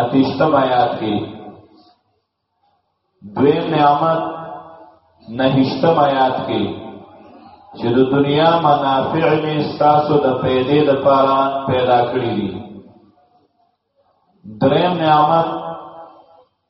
اتیشتم آیات کې دویم نعمت نهشتم آیات کې چې د دنیا منافع می ستاسو د پیدې د پاره پیدا کړی دي دریم نعمت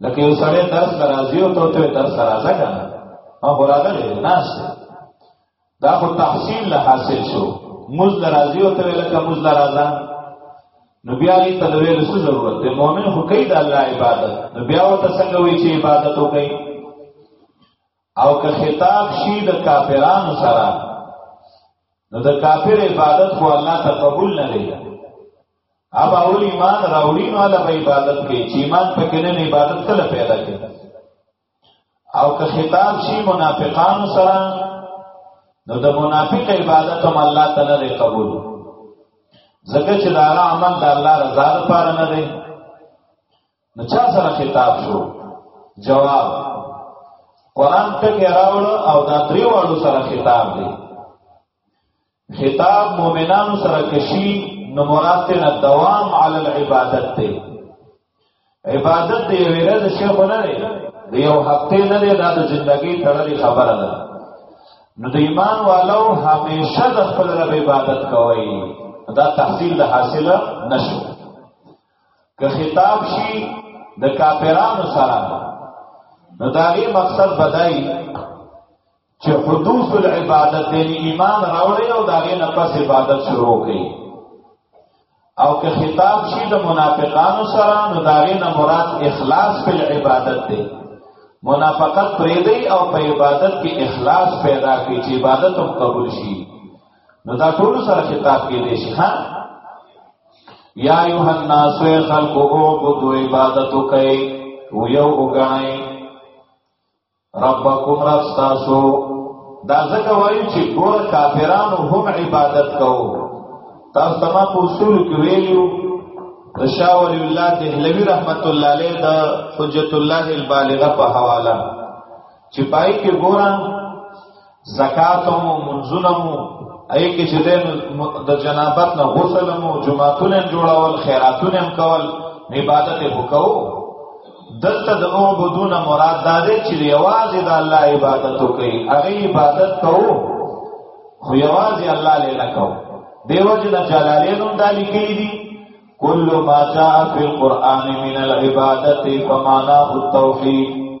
لکه یو سړی درس ته راځي او ته ته درس ته راځه که نه ما خو راغلی دی ناست دی دا خو تحصیل له حاصل شو موز له راځي او ته ویې لکه موز له راځه نو بیا دې ته د ویلو څه ضرورت دی مؤمن خو کوي د الله عبادت نو بیا ورته څنګه وایي چې عبادت وکړي او که خطاب شي د کافرانو سره نو د کافر عبادت خو الله ته قبول نه دی اب اول ایمان راوړي نو له عبادت کې چې ایمان پکې نه عبادت کله پیدا کړي او که خطاب شي منافقان سره نو د منافق عبادت هم الله تعالی نه قبول زکه چې دا عمل د الله رضا لپاره نه دی نو چا سره خطاب شو جواب قران ته راوړ او دا دریوالو سره خطاب دی خطاب مؤمنانو سره کشي نو مراد ته دوام علی العبادت دی عبادت دی ویره د شیخ نه دی د یو هفته نه دی دا د ژوندۍ تړلې خبره ده نو د ایمان والو همیشه د خپل رب عبادت کوي دا تحصیل د حاصله نشو که خطاب شي د کافرانو سره نو دا غي مقصد بدای چې حدوث العبادت دې ایمان راوړې او دا غي نه پس عبادت شروع کړي او که خطاب شي د منافقانو سره نو دا غي نه مراد اخلاص په عبادت دی منافقت پرې دی او په عبادت کې اخلاص پیدا کړي چې عبادت هم قبول شي نو دا ټول سره خطاب کې دی شي ها یا ایوه الناس خلقو عبادت کوي او یو وګڼئ ربکم رب ستاسو دا ځکه وایو چې ګور کافرانو هم عبادت کوو تاسو ته ما په اصول کې ویلو رشاء ولی الله دهلوی رحمت الله علیه د حجت الله البالغه په حواله چې پای کې ګورم زکات مو منځونه مو اې کې چې د جنابت نه غسل مو جمعهونه جوړول خیراتونه هم کول عبادت وکاو دلته د او بدون مراد دا دی چې یوازې د الله عبادت وکړي هغه عبادت کوو خو یوازې الله لیلا کوو دیو جن جلالین هم دا لیکلي دي کل ما جاء فی القرآن من العبادت فمعناه التوحید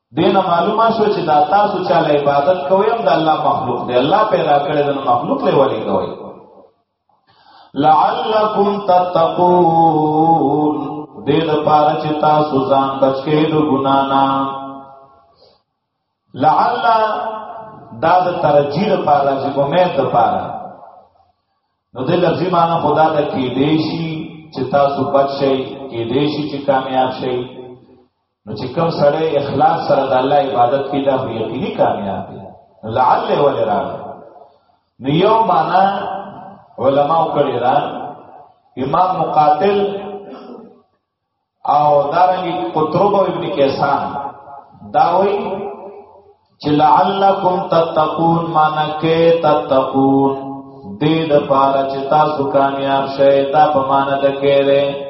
دین معلومه شو چې دا تاسو چې له عبادت کوئ هم د الله مخلوق دی الله پیدا کړی د مخلوق له ولې کوي لعلکم تتقون دې لپاره چې تاسو ځان بچ کړئ د ګنا نه لعل دا د ترجیح لپاره چې امید لپاره نو دې لفظي معنی خدا ته کې دی شي چې تاسو بچ شئ کې دی شي چې کامیاب شئ نو چې کوم سره اخلاص سره د الله عبادت کوي دا به یقیني کامیاب دی لعل ولرا نو یو معنا علما کړی دا امام مقاتل او دارنګ قطرب ابن کیسان دا وایي چې لعلکم تتقون معنا کې تتقون دې د پاره چې تاسو کامیاب شئ دا په معنا ده کې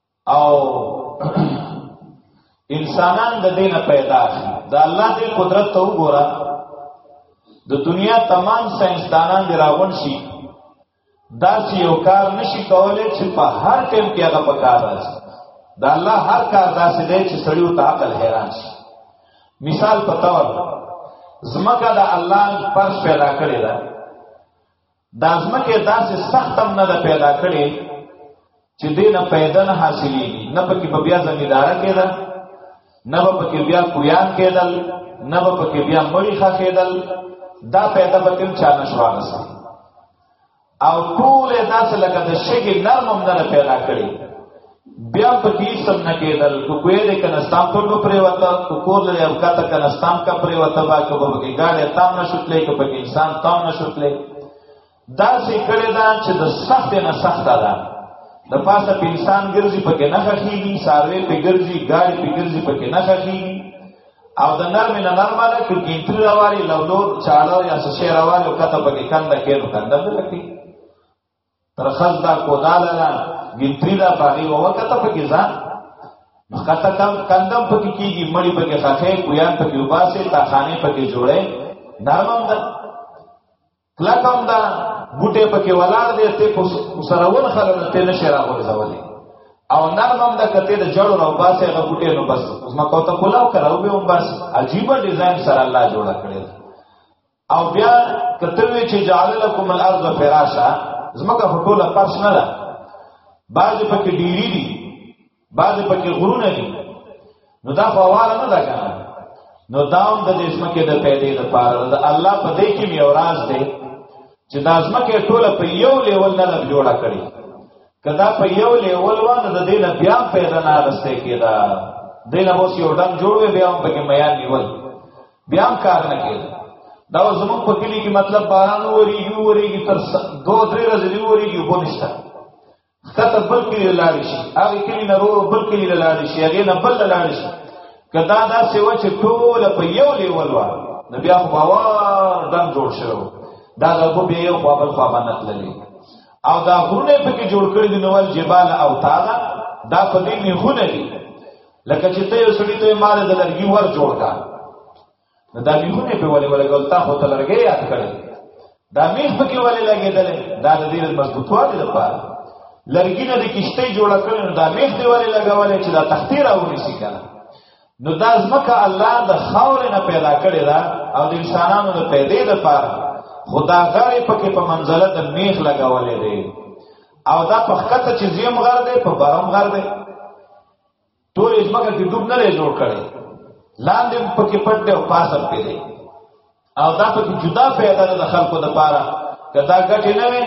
او انسانان د دینه پیدا شي دا الله دې قدرت ته وګوره د دنیا تمام ساينسدانان دی راغون شي دا چې یو کار نشي کولای چې په هر ټیم کې هغه په کار راځي دا الله هر کار داسې دی چې سړیو ته عقل حیران شي مثال په تور زمکه د الله پرش پیدا کړی دا دا ځمکه داسې سخت هم نه ده پیدا کړې چې دې نه پیدا نه حاصلېږي نه پکې په بیا زمینداره کېدل نه به پکې بیا کویان کېدل نه به پکې بیا مړی ښه کېدل دا پیدا به کوم چا نه شوه رسي او ټول داسې لکه د شګې نرم هم نه پیدا کړي بیا په دې سم نه کېدل کو کوی دې کنه ستام پر به پریوته کو کور لري او کاته کنه ستام کا پریوته با کو به کې ګاډه تام نه شوتلې کو په انسان تام نه شوتلې دا سې کړه دا چې د سخت نه سخت ده د پاسه په انسان ګرځي په کې نه خخېږي ساروي په ګرځي ګاډي په ګرځي په کې نه خخېږي او د نرم نه نرم نه کې ګینتري راوالي لولور چاړه یا سشه راوالي او کاته په کې کنده کې نو کنده لکه ترخل دا کودال نه ګنتری دا پاغي وکته په کې ځان کته کم کندم په کې کیږي مړی په کې خخه کویان په کې وباسه تا خانه په کې جوړه نرمم ده کلکم ده بوټه په کې ولار دې ته کو سرول خلل ته نشه را ورځولې او نرمم ده کته د جوړو راو باسه هغه بوټه نو بس اوس ما کوته کولاو کراو به هم بس عجیب ډیزاین سره الله جوړ کړی او بیا کته وی چې جعل لكم الارض فراشا زمکه په ټوله فرش نه ده بعض پکې ډیری دي بعض پکې غرونه دي نو دا فواله نه ده کنه نو داوم د دې زمکه د پیدې لپاره د الله په دې کې یو راز دی چې دا زمکه ټوله په یو لیول نه لږ جوړه کړي کدا په یو لیول وانه د دې نه بیا پیدا نه رسته کېدا دې نه اوس یو ډنګ جوړوي بیا هم پکې میان نیول بیا هم کار نه کوي دا زموږ په کلی کې مطلب باران وریږي وریږي تر دوه درې ورځې دی وریږي خو نشته خطه بل کلی لاړ شي هغه کلی نه ورو بل کلی لاړ شي هغه نه بل لاړ شي کدا دا سیو چې ټول په یو لیول و نو بیا خو باور دم جوړ شو دا د په یو په بل په باندې تللی او دا غونه په کې جوړ کړی د نوال جبال او تالا دا په دې نه خونه دي لکه چې ته یو سړی ته مال د لرګي ور جوړ کا نو دا میخونه په ولې ولې ګل تا خو ته لرګي یاد کړل دا میخ په کې ولې لګېدل دا د دې مضبوطوالي لپاره لرګي نه د کشته جوړ کړل نو دا میخ دی ولې لګولې چې دا تختی راوړي سي کنه نو دا ځمکه الله د خاور نه پیدا کړې ده او د انسانانو د پیدې لپاره خدا غړې پکې په منزله د میخ لګولې ده او دا په خکته چې زیم غر دی په برم غر دی ټول ځمکه کې ډوب نه لري جوړ کړي لاندې پکې پټ دی او پاسه پې دی او دا پکې جدا پیدا ده د خلکو د پاره کدا ګټې نه وي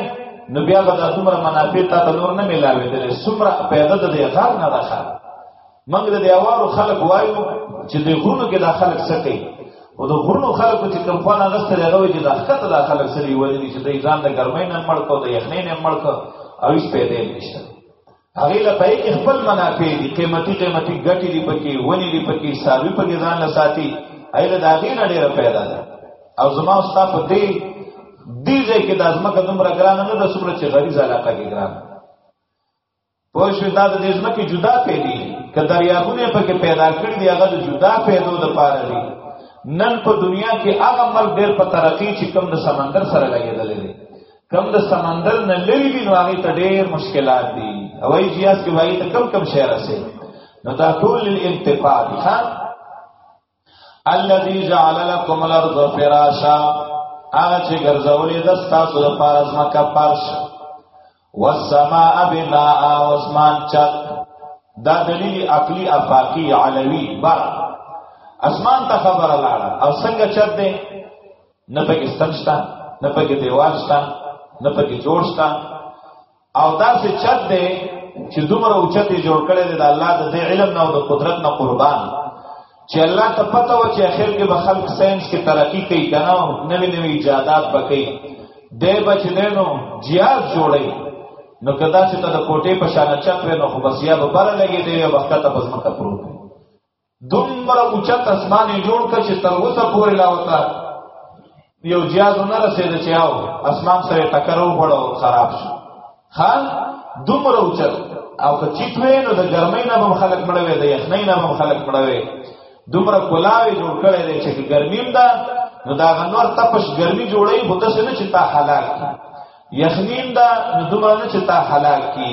نو بیا به دا څومره منافع تا ته نور نه ملاوي دي څومره پیدا ده د غار نه راخه موږ د دیوارو خلک وایو چې د غرونو کې دا خلک څه کوي او د غرونو خلکو چې کوم خانه غسته لغوي چې دا خطه دا خلک سړي ولې چې د ځان د ګرمۍ نه مړ کو د یخنۍ نه مړ کو او هیڅ پیدا نشته هغه له پای کې خپل منافع دي قیمتي قیمتي ګټې دي پکې ونی دي پکې ساروي پکې ځان له ساتي ایله دا غي نه ډیره پیدا ده او زما استا په دې دې ځای کې د ازمکه دومره ګران نه ده څومره چې غریز علاقه کې ګران په شو دا د دې ځمکې جدا پیلي که دریابونه پکې پیدا کړی دی هغه د جدا پیدو د پاره دی نن په دنیا کې هغه ملک ډېر په ترقی چې کوم د سمندر سره لګېدل دي کم د سمندر نه لري وي نو هغه ته ډېر مشکلات دي او ای جیاس کې وایي ته کم کم شعر سي نو دا ټول الانتفاع دي ها الذي جعل لكم الارض فراشا هغه چې ګرځولې د تاسو لپاره ځمکه فرش والسماء بناء واسمان چت دا دلیل عقلی افاقی علوی بر اسمان ته خبره لاړه او څنګه چت دی نه پکې ستن شته نه پکې دیوال شته نه پکې جوړ شته او دا څه چت دی چې دومره اوچته جوړ کړی دی د الله د علم نه او د قدرت نه قربان چې الله ته پته و چې اخر کې به خلک ساينس کې ترقی کوي کنه نوې نوې ایجادات وکړي د بچنو جیاز جوړي نو کدا چې ته د کوټې په شان چت وې نو خو بس یا به بره لګې دی یا وخت ته بس مکه پروت دومره اوچت اسمان یې جوړ کړ چې تر اوسه پورې لا وته یو جیاز نه رسېد چې او اسمان سره ټکر وغړو خراب شو خان دومره اوچت او که چیت وې نو د ګرمۍ نه هم خلک مړوي د یخنۍ نه هم خلک مړوي دومره کولاوي جوړ کړي دي چې ګرمیم ده نو دا غنور تپش ګرمي جوړي خو د سنه چې تا حلال کی یخنیم ده نو دومره نه چې تا حلال کی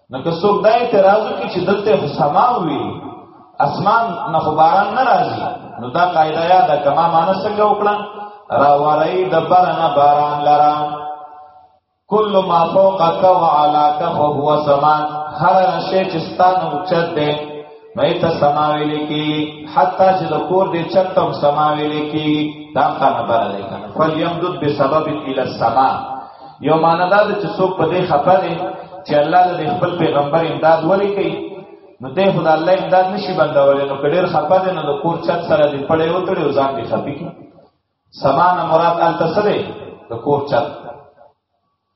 نو که څوک دا اعتراض کوي چې دلته سما وي اسمان نه خو باران نه راځي نو دا قاعده یا دا کما معنی څنګه وکړه را ورای د برنه باران لرا کل ما فوقک وعلاک فهو سما هر شی چې ستانه اوچت دی نو ته سماوي لیکي حتی چې د کور دې چتم سماوي لیکي دا کنه بر لیکن فلیمدد بسبب الى السما یو معنا دا چې څوک په دې خبر دی چې الله د خپل پیغمبر امداد ولي کوي نو دې خدای الله امداد نشي بندولې نو کډیر خبر دی نو د کور چت سره دې پړې وتړي او ځان دې خپي کی سما نه مراد التسره د کور چت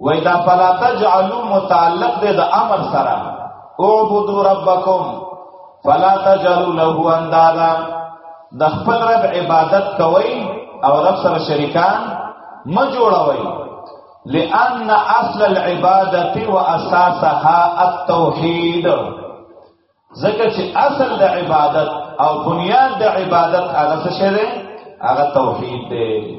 وای دا فلا تجعلوا متعلق دی د امر سره اعبدوا ربکم فلا تجعلوا له اندادا د خپل رب عبادت کوي او رب سره شریکان ما جوړوي لأن اصل العبادت واساسها التوحید ځکه چې اصل د عبادت او بنیاد د عبادت هغه څه شی دی هغه توحید دی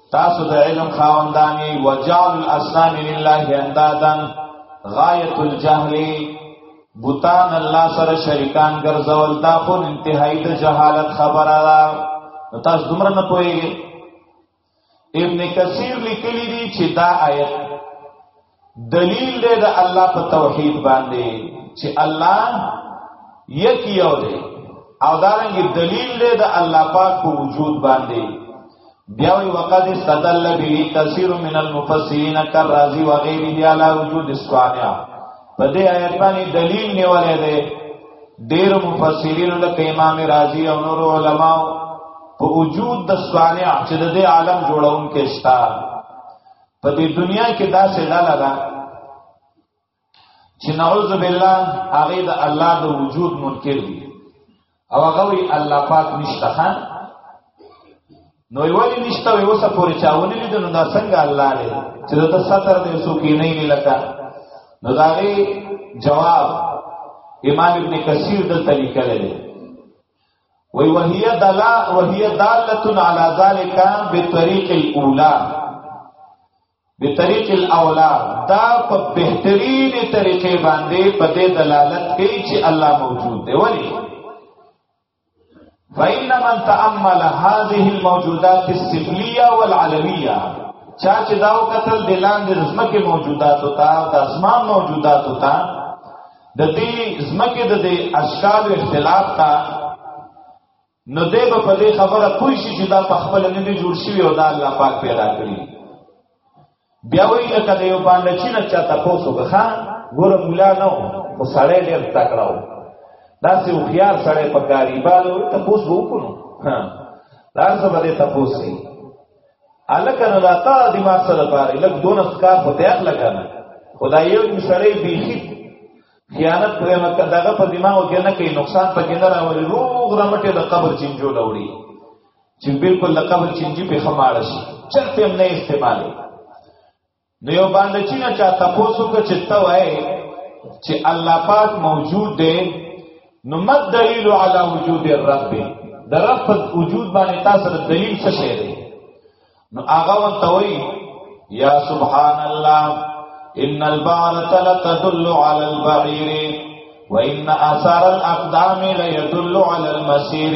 تاسو د علم خاوندانی وجعل الاسنام لله اندادن غایت الجهل بوتان الله سره شریکان ګرځول دا خو انتهایی د جهالت خبره ده نو تاسو دومره نه پوهیږئ ابن کثیر لیکلی دی چې دا آیت دلیل دی د الله په توحید باندې چې الله یک یو دی او دارنګ دلیل دی د الله پاک په وجود باندې بیا وی وقد استدل به کثیر من المفسرین کرازی و غیره علی وجود الصانع په دې آیت باندې دلیل نیولې دی ډیر مفسرین لکه امام رازی او نور علما په وجود د صانع چې د دې عالم جوړون کې شته په دې دنیا کې دا څه لاله ده چې نعوذ بالله هغه د الله د وجود منکر دي او هغه وی الله پاک نشته خان نو ویلی نشته وی اوسه پورې چاونه لید نو دا څنګه الله دی چې د ستر دې سو کې نه نه لکه نو دا جواب امام ابن کثیر دلته لیکلی دی وی وهي دلا وهي دالتن على ذلك بطريق الاولى بطريق الاولى دا په بهترین طریقې باندې په دې دلالت کوي چې الله موجود دی ولی فإن من تأمل هذه الموجودات السفلية والعلوية چا چې دا وکتل د لاندې رزمکه موجودات او تا د اسمان موجودات او تا د دې زمکه د دې اشکال اختلاف تا نو دې په دې خبره کوئی شي چې دا په خپل نه دی جوړ شوی او دا الله پاک پیدا کړی بیا وی لکه د یو باندې چې نه چاته پوسو غخا ګور مولا نو خو سړی ډیر تکړه و دا سه خيار سړی په کاری بالو ته پوسو وکړو ها دا څه باندې تاسو الکه نو دا تا د ما سره پاره لګ دون اسکار په تیار لګنه خدای یو مشړې بیخي خیانت پرې مکه دغه په دماغ کې نه کوي نقصان پکې نه راوړي روغ رمټه د قبر چنجو لوړي چې بالکل د قبر چنجي په خماړ شي چرته هم نه استعمالي نو یو باندې چې نه چا تاسو کو چې ته وای چې الله پاک موجود دی نو مد دلیل علی وجود الرب د رب په وجود باندې تاسو د دلیل څه شی دی نو هغه ورته وای یا سبحان الله ان البارت لتدل علی البعیر وان اثر الاقدام ليدل على المسير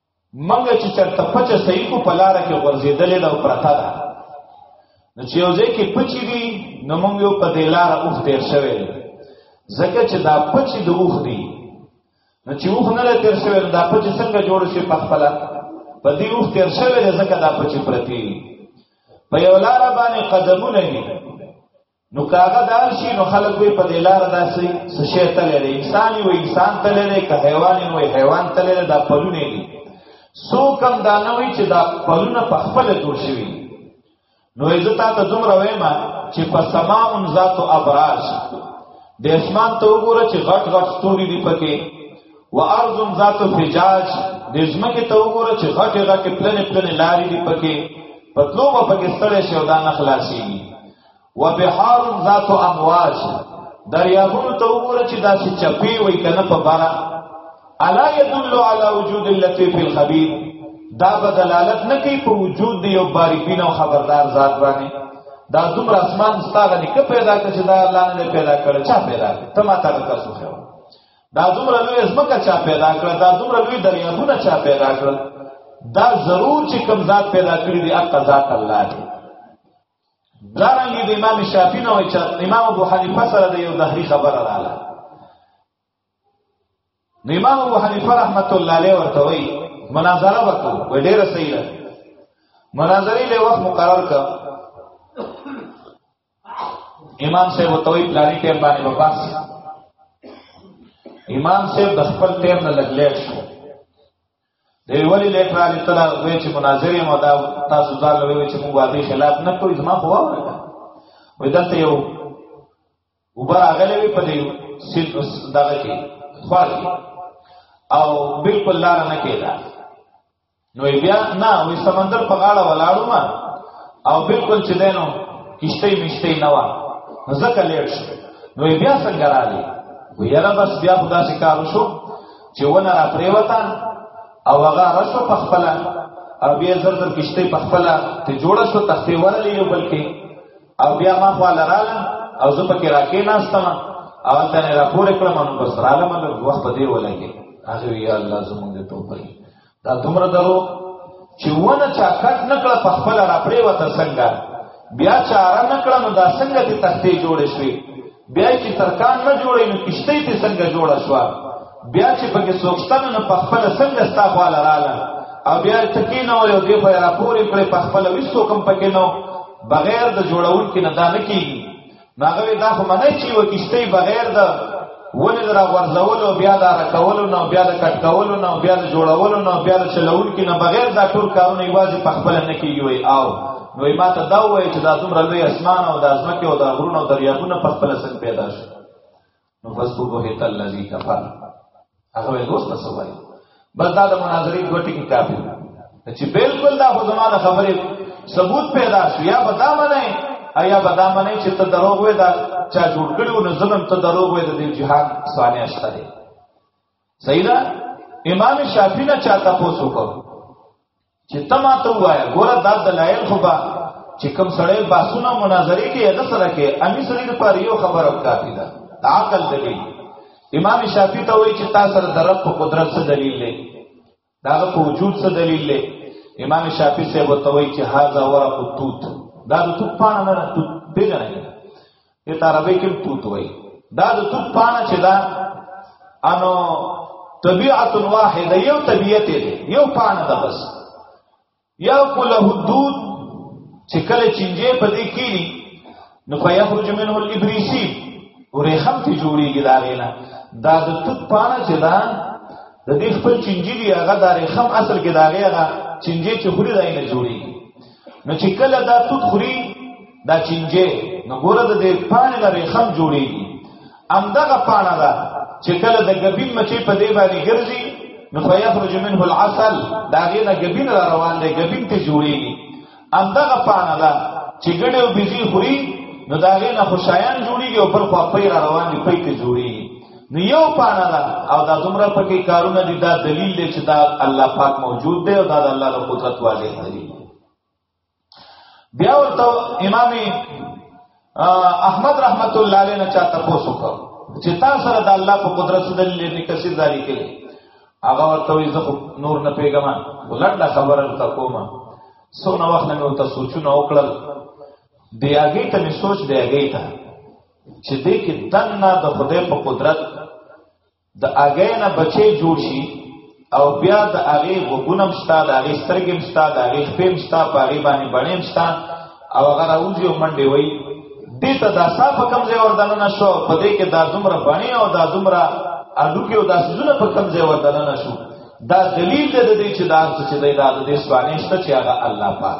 منګه چې چرته پچه صحیح کو پلار کې غورځېدلې دا پرتا ده نو چې یو ځای کې پچی دي نو موږ یو په دلار اوف تیر شوی زکه چې دا پچی د اوخ دی نو چې اوخ نه تیر شوی دا پچی څنګه جوړ شي په خپل په دې اوخ تیر شوی زکه دا پچی پرتی په یو لار باندې قدمونه دي نو کاغه دار شي نو خلک به په دلار داسې سشه تلې لري انسان یو انسان تلې لري که حیوان یو حیوان تلې لري دا پلونه دي سو کم دا نه وي چې دا پلونه په خپل جوړ شي نو عزت ته دومره وایم چې په سما ان ذات ابراج د اسمان ته وګوره چې غټ غټ ستوري دي پکې و ارض ذات فجاج د زمکه ته وګوره چې غټ غټ پلن پلن لاري دي پکې پتلو په پکې ستړې شو دا نه خلاصيږي وبحار ذات امواج دریابونو ته وګوره چې داسې چپی وي کنه په بارا الا يدل على وجود اللطيف الخبير دا به دلالت نه کوي په وجود دی او باریکین او خبردار ذات باندې دا دومره اسمان ستاره نه پیدا کړ چې دا الله نه پیدا کړ چا پیدا کړ ته ما ته تاسو خو دا دومره لوی ځمکه چا پیدا کړ دا دومره لوی دریابونه چا پیدا کړ دا ضرور چې کوم ذات پیدا کړی دی اقا ذات الله دی دارنګه د امام شافعي نو چې امام ابو حنیفه سره د یو دهری خبره رااله نو امام ابو حنیفه رحمت الله علیه ورته وی مناظره وکړه و ډیره صحیح ده مناظره له وخت مقرر کړ امام صاحب ته وی پلاني ټیم باندې وپاس امام صاحب د خپل ټیم نه لګلې شو دی ولی لیک را لتلا وی چې مناظر یم دا تاسو ځان له وی چې موږ باندې خلاف نه کوی زما خو وره وی دلته یو وبر اغلې وی په دې سیل دغه کې خواږ او بالکل لار نه کېدا نو بیا نه وی سمندر په غاړه ولاړو ما او بالکل چې دینو کشته مشته نه و ځکه لیټ شو نو بیا څنګه راځي وی یاره بس بیا خدا سي کار وشو چې ونه را پریوتا او هغه رشو په خپل او بیا زر زر کشته په خپل ته جوړه شو تختې ورلې یو بلکې او بیا ما خو لرال او زه پکې راکې ناستم او ته نه راپور کړم نو بس رالم نو وخت دې ولګي هغه وی الله زمونږ ته توبه دا دومره درو چې ونه چا کټ نکړه په خپل را پرې وته څنګه بیا چاره نکړه نو دا څنګه دې تختې جوړې شوې بیا چې ترکان نه جوړې نو کشته دې څنګه جوړه شو بیا چې پکې سوچتن نو په خپل څنګه ستا خو لاله او بیا ټکی نه وي او دې په را پورې کړې په خپل وسو کم پکې نو بغیر د جوړون کې نه دا نه کیږي ناغوی دا خو منای چی و کشتی بغیر دا ولی را غرزولو بیا دا رکولو نو بیا دا کټکولو نو بیا دا جوړولو نو بیا دا چلول کی نو بغیر دا ټول کارونه یوازې په خپل نه کیږي وای او نو ما ته دا وای چې دا دومره لوی اسمان او دا ځمکه او دا غرونه او دریابونه په خپل سن پیدا شي نو بس په بهت الذي کفر هغه وایي اوس څه وایي بس دا د مناظرې دوه ټکي کافي چې بالکل دا خو زما د خبرې ثبوت پیدا شو یا بدا منه ایا بدا منه چې ته دروغ وې دا چا جوړ کړو نو ظلم ته دروغ وې د جهاد سوانه شته دی صحیح ده امام شافعی نه چاته پوسو کو چې تما ته وای ګوره دا دلایل خو با چې کوم سړی باسونه مناظره کې اده سره کې امی سړي لپاره یو خبره کافی ده عقل دلیل امام شافعی ته وایي چې تا سره د رب په قدرت څه دلیل دی دا په وجود څه دلیل دی امام شافعی سه وته وایي چې هاذا ورق التوت دا د توت پانه نه توت پیژنه دې تاربې کې توت وای دا د توت پانه چې دا انو طبيعت واحده یو طبيعت دی یو پانه ده بس یا کله حدود چې کله چنجه په دې کې نو فیخرج منه الابریسی ورې خم ته جوړیږي دا غینا دا د توت پانه چې دا د دې خپل چنجي دی هغه د رخم اصل کې دا غیغه چنجي چې خوري دای نه جوړیږي نو چې کله دا توت خوري دا چینجه نو ګوره د دې پانې لري خم جوړيږي همدغه پانه ده چې کله د ګبین مچې په دې باندې ګرځي نو فیخرج منه العسل دا غینه ګبین را روان دی ګبین ته جوړيږي همدغه پانه ده چې ګډه او بيزي خوري نو دا غینه خوشایان جوړيږي او پر خوا پیر روان دي پې ته جوړيږي نو یو پانا دا او دا دومره پکې کارونه دي دا دلیل دی چې دا الله پاک موجود دی او دا د الله د قدرت واضح دی بیا ورته امام احمد رحمت الله علیه نه چاته پوسوکو چې تا سره د الله په قدرت سره دلیل نه کسي ځاري کړي هغه ورته وي زه نور نه پیګم ولړه خبره ته کوم سونه وخت نه مې ته سوچونه وکړل دیاګې ته مې سوچ دیاګې ته چې دې کې دنه د خدای په قدرت د اګې نه بچي جوړ شي او بیا د هغه وګونم ستا د هغه سترګم ستا د هغه خپم ستا په هغه باندې بڼیم ستا او هغه راوځي او منډي وای دې ته دا صاحب کم ځای وردانه نشو په دې کې دا دومره بڼي او دا دومره اډو کې او دا سونه په کم ځای وردانه نشو دا دلیل دی د دې چې دا چې دا د دې سوانه شته چې هغه الله پاک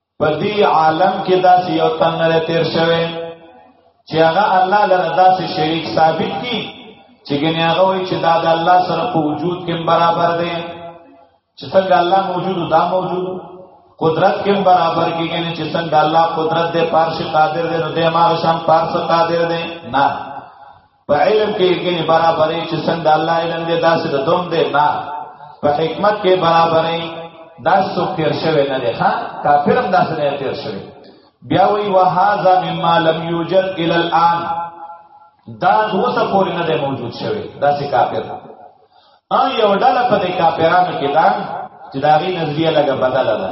په دې عالم کې داسې یو تن نه تیر شوی چې هغه الله لره داسې شریک ثابت کی چې ګنې هغه وایي چې دا د الله سره په وجود کې برابر دی چې څنګه الله موجود دا موجود قدرت کې برابر کې ګنې چې څنګه الله قدرت دې پارش قادر دې نو دې ما شان پارش قادر دې نه په علم کې ګنې برابرې چې څنګه الله علم دې داسې د دوم دې نه په حکمت کې برابرې دا څو تیر شوی نه دی ها کافرم داسې نه تیر شوی بیا وی وهذا مما لم یوجد الى الان دا اوسه پورې نه دی موجود شوی داسې کافر ا یو ډله په دې کافرانو کې دا چې دا غي نظریه لګه بدله ده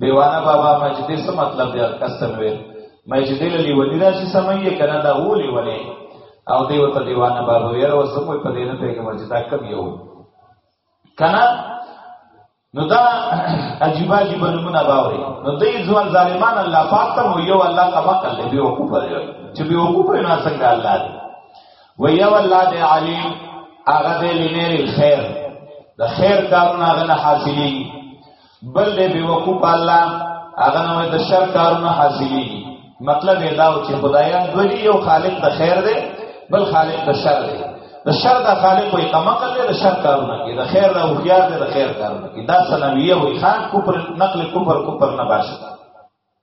دیوانه بابا مجدی څه مطلب دی کسن وی مجدی له لیونی راشي سمایې کنه دا و لیونی او دی ورته دیوانه بابا وی او سم په دې نه ته کې مجدا کم یو کنه نو دا عجیب عجیب نمونه باوري نو دې ځوان ظالمان الله پاک ته مو یو الله کا مقل دی بي وقوف دی چې بي وقوف نه څنګه الله دی و یو الله دی علیم هغه دې لنیر خیر د خیر کارونه غنه حاصلې بل دې به وقوف الله هغه نو د شر کارونه حاصلې مطلب یې دا و چې خدایان دوی یو خالق د خیر دی بل خالق د شر دی د شر د خالق وي کمقل دی د شر کارونه کې د خیر د هوښیار دی د خیر کارونه کې دا سنویه وي خان کوپر نقل کوپر کوپر نه باشي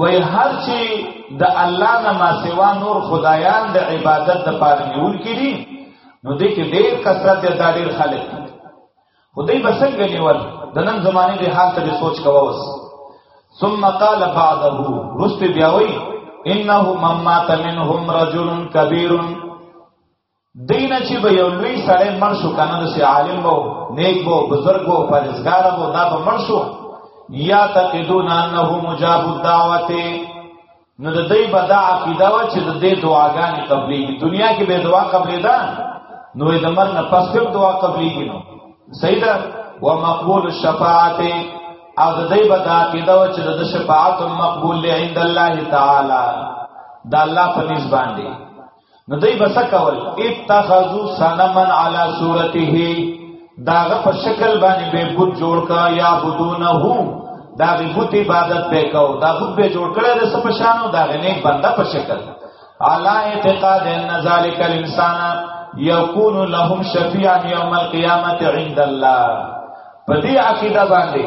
وای هر چې د الله نه ما سوا نور خدایان د عبادت د پاره نیول کړي نو دې کې ډېر کثرت د ډېر خلک خدای به څنګه نیول د نن زمانه د حال ته سوچ کوه وس ثم قال بعده رست بیاوی انه مما تمنهم رجل کبیر دینه چې به یو لوی سړی مړ شو کنه د عالم وو نیک وو بزرګ وو پرهیزګار وو دا به مړ شو یا تقیدون انه مجاب الدعوت نو د دې په دا عقیده و چې د دې دعاګانې قبلېږي دنیا کې به دعا قبلې ده نو د مر نه پس هم دعا قبلېږي نو صحیح ده و مقبول الشفاعت او د دې په دا عقیده و چې د شفاعت مقبول عند الله تعالی دا الله په نسبت باندې نو دوی بس کول اتخذو سنمن علی صورته داغه په شکل باندې به بت جوړ کا یا بدونه دا به بت عبادت به کو دا بت به جوړ کړي د سپشانو دا غنیک بنده په شکل علی اعتقاد ان ذالک الانسان یکون لهم شفیعا یوم القیامت عند الله په دې عقیده باندې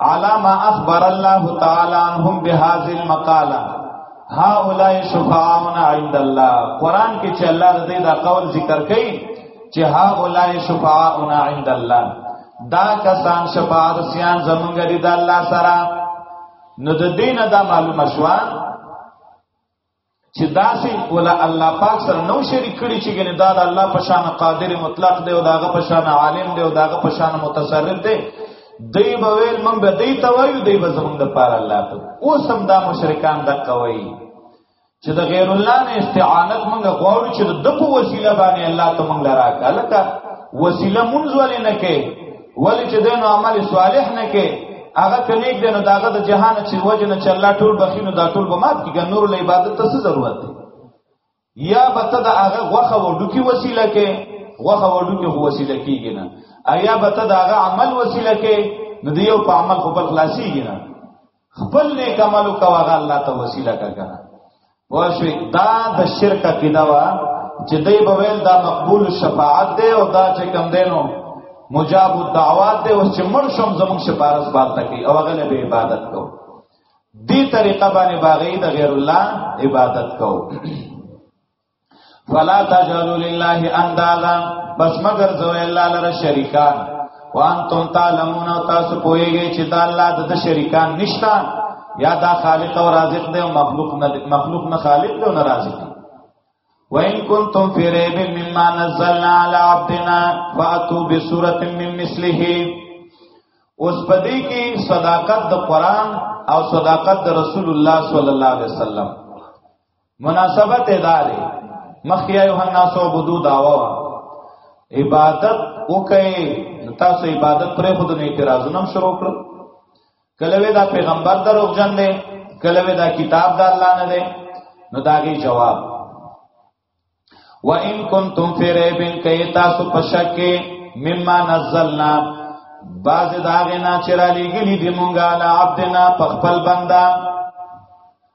علامه اخبر الله تعالی عنهم بهذه المقاله هؤلاء شفاعنا عند الله قران کې چې الله دې دا قول ذکر کړي چې هؤلاء شفاعنا عند الله دا کسان شفاعت سیان زمونږ دې د الله سره نو د دینه دا معلومه شوه چې داسې ولا الله پاک سره نو شریک کړي چې ګنې دا د الله په شان قادر مطلق دی او داغه په شان عالم دی او داغه په شان متصرف دی دی به ویل مونږ به دی ته وایو دی به زمونږ د پاره الله ته اوس هم دا مشرکان د کوي چې د غیر الله نه استعانت مونږ غواړو چې د په وسیله باندې الله ته مونږ لراکاله کا وسیله مونږ ولې نه کوي ولی چې دین عمل صالح نه کې هغه کنيک دینو داغه د جهان چې وجه نه چې الله ټول بخینو دا ټول به مات کیږي نور له عبادت ته څه ضرورت دی یا بته د هغه غوخه وډو کی وسیله کې غوخه وډو کې هو وسیله کیږي نه ایا بته د هغه عمل وسیله کې نو دیو په عمل خو بل خلاصيږي نه خپل نیک عمل وکړه هغه الله ته وسیله کړه واښوي دا د شرک عقیده وا چې دوی به ویل دا مقبول شفاعت دی او دا چې کم دینو مجاب الدعوات دی او چې مړ شم زمون شفارس بار تکي او هغه له عبادت کو دی طریقه باندې باغی د غیر الله عبادت کو فلا تجعلوا لله اندادا بس مگر زو الله لره شریکان وانتم تعلمون او تاسو پوهیږئ چې دا الله د شریکان نشتا یا دا خالق او رازق دی او مخلوق نه مخلوق نه خالق دی او نه رازق دی وَإِن كُنتُمْ فِي رَيْبٍ مِّمَّا نَزَّلْنَا عَلَى عَبْدِنَا فَأْتُوا بِسُورَةٍ مِّن مِّثْلِهِ اوس پدې کې صداقت د قران او صداقت د رسول الله صلی الله علیه وسلم مناسبت ادا دی مخکې یوحنا سو بدو داوا عبادت وکي تاسو عبادت پرې خود نه اعتراضونه شروع کړل کله وی دا پیغمبر دروغجن دی کله وی دا کتاب د الله نه دی نو داغي جواب وَإِن كُنتُمْ فِي رَيْبٍ كَيْ تَاسُ پشک مما نزلنا باز داغه نه چرالیګلی دی مونږه لا عبدنا په خپل بندا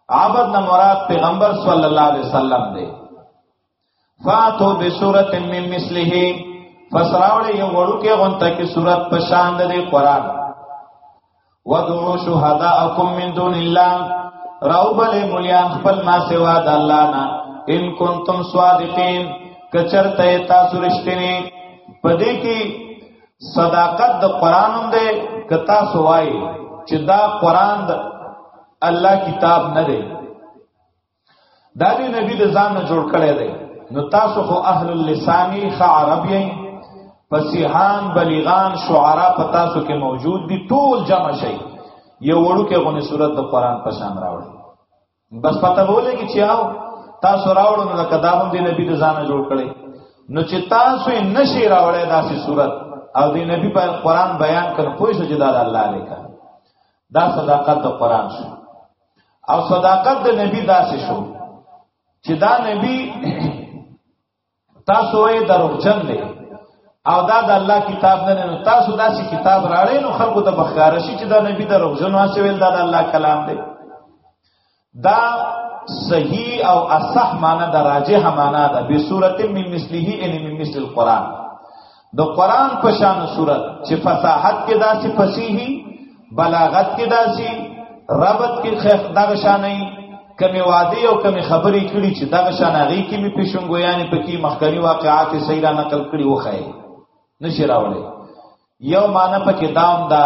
عبد نه مراد پیغمبر صلی الله علیه وسلم دی فاتو بسورت من مثله فسراوړې یو وړو کې غونته کې صورت په شان د قرآن ودعو شهداءکم من دون الله راوبل مليان خپل ما سوا د الله نه ان کنتم صادقین کچرته تاسو رښتینی پدې کې صداقت د قران هم دی که تاسو وایي چې دا قران د الله کتاب نه دی دا دی نبی د ځان نه جوړ کړی دی نو تاسو خو اهل اللسانی خ عربی فصیحان بلیغان شعرا پتا سو کې موجود دي ټول جمع شي یو وړو کې غونې صورت د قران په شان راوړي بس پته بوله کې چې آو تاسو راوړو نو کداوم دی نبی د ځانه جوړ کړي نو چې تاسو یې نشي راوړی داسې صورت او دی نبی په قران بیان کړ پوه شو چې دا الله دی کا دا صداقت د قران شو او صداقت د نبی داسې شو چې دا نبی تاسو یې دروغجن دی او دا د الله کتاب نه نو تاسو داسې کتاب راړې نو خلکو ته بخار شي چې دا نبی دروغجن واسه ویل دا د الله کلام دی دا صحیح او اصح معنا د راجح معنا ده به صورت من مثله ان من مثل القران د قران په شان صورت چې فصاحت کې داسې فصیحي بلاغت کې داسې ربط کې خیخ دغه شانې کمی وعده او کمی خبرې کړي چې دغه شان هغه کې می پیشنګویانې پکې مخکنی واقعات صحیح را نقل کړي وخی نشي راولې یو معنی پکې دام دا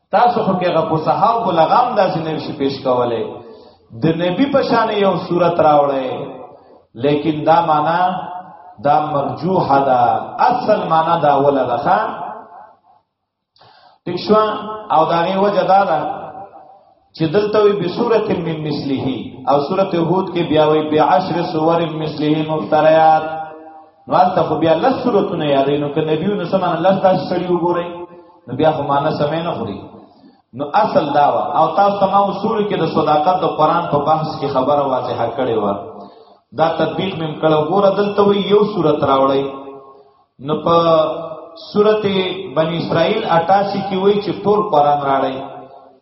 تاسو خو کې غو صحاب کو لغام داسې نه شي پیش کولای د نبی په شان یو صورت راوړی لیکن دا معنا دا مرجوح ده اصل معنا دا ولا ده ښا تښوا او دا غي وجه دا ده چې دلته وي به صورت من مثله او صورت هود کې بیا وي به عشر سور مثله مفتریات نو هلته خو بیا لس صورتونه یادې نو که نبیو نو سمان لس داسې سړي وګورئ نو بیا خو معنا سمې نه خوري نو اصل دا و او تاسو تمام اصول کې د صداقت د قران په بحث کې خبره واضحه کړې و دا تطبیق مم کړه ګوره دلته وی یو صورت راوړی نو په سورته بنی اسرائیل 88 کې وی چې ټول قران راړی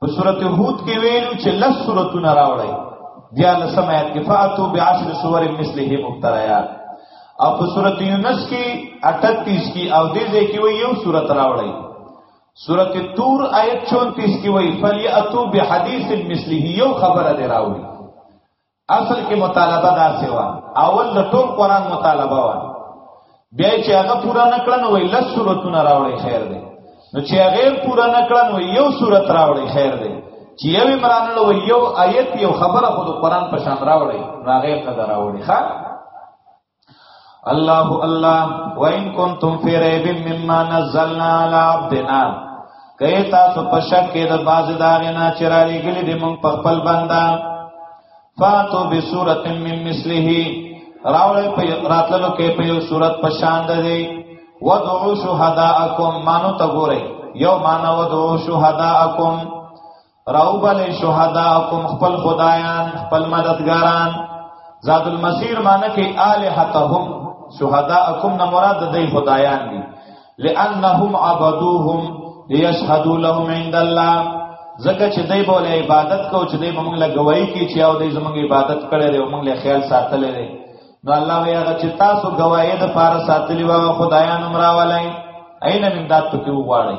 په سورته هود کې ویلو چې لس سورتونه راوړی بیا لسم آیات کې فاتو بعشر سور مثله مبتریات او په سورته یونس کې 38 کې او دې ځای کې وی یو سورت راوړی سورته تور آیت 34 کې وی فلیاتو بحدیث مثله یو خبره دی راوړی اصل کې مطالبه دا سیوا اول د ټول قران مطالبه و بیا چې هغه پورا نکړن وای لس سورتونه راوړی خیر دی نو چې هغه پورا نکړن وای یو سورت راوړی خیر دی چې یو عمران له یو آیت یو خبره خود قران په شان راوړی راغې قدر راوړی ښا الله الله وان کنتم فی ریب مما نزلنا علی عبدنا کئ تاسو په شک کې د باز داغه نه چرالې ګلې د مونږ په خپل بندا فاتو بسورۃ من مثله راولې په راتللو کې په یو صورت په شان ده دی ودعو شهداءکم مانو ته ګورئ یو معنا ودعو شهداءکم راو بل شهداکم خپل خدایان خپل مددګاران ذات المسیر معنی کې الہتهم شهداکم نه مراد د خدایان دي لانهم عبدوهم ليشهدوا لهم عند الله زکه چې دوی بوله عبادت کو چې دوی موږ له گواہی کې چې او دوی زموږ عبادت کړي دی موږ له خیال ساتلې دی نو الله وی هغه چې تاسو گواہی د پاره ساتلی و خدایانو مراولای اين من دات پکې وغواړي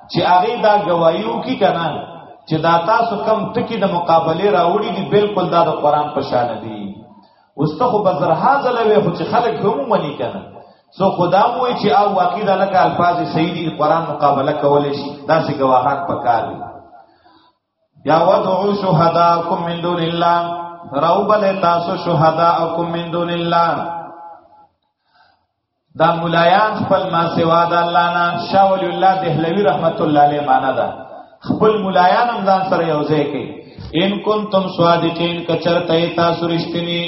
چې هغه دا گوايو کی کنه چې دا تاسو کم ټکی د مقابله راوړي دي بالکل دا د قران په شان دي واستخو بزر هاذا لوي خو چې خلک هم مني کنه سو خدا مو چې او واقع دا لکه الفاظ صحیح دي قران مقابله کولې شي دا سه گواهان پکار دي یا ودعو شهداکم من دون الله راو بل تاسو شهداکم من دون الله دا مولایان خپل ما سوا د الله نه شاه ولی الله دهلوی رحمت الله علیه معنا ده خپل مولایان هم ځان سره یو ځای کوي ان کنتم صادقین کچرته تاسو رښتینی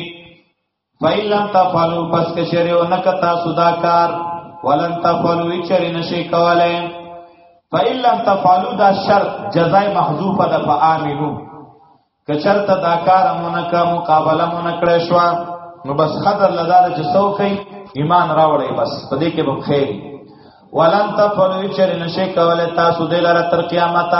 فیلم تفعلوا پس کچره او نک تاسو دا کار ولن تفعلوا چر نشی کولای فیلم تفعلوا دا شرط جزای محذوفه ده فآمنو کچرته دا کار مونږه کا مقابله مونږ کړې شو نو بس خطر لدار چې څوکې ایمان راوړې بس په دې کې به خیر ولن تفلو چې نشي کولای تاسو دې لاره تر قیامت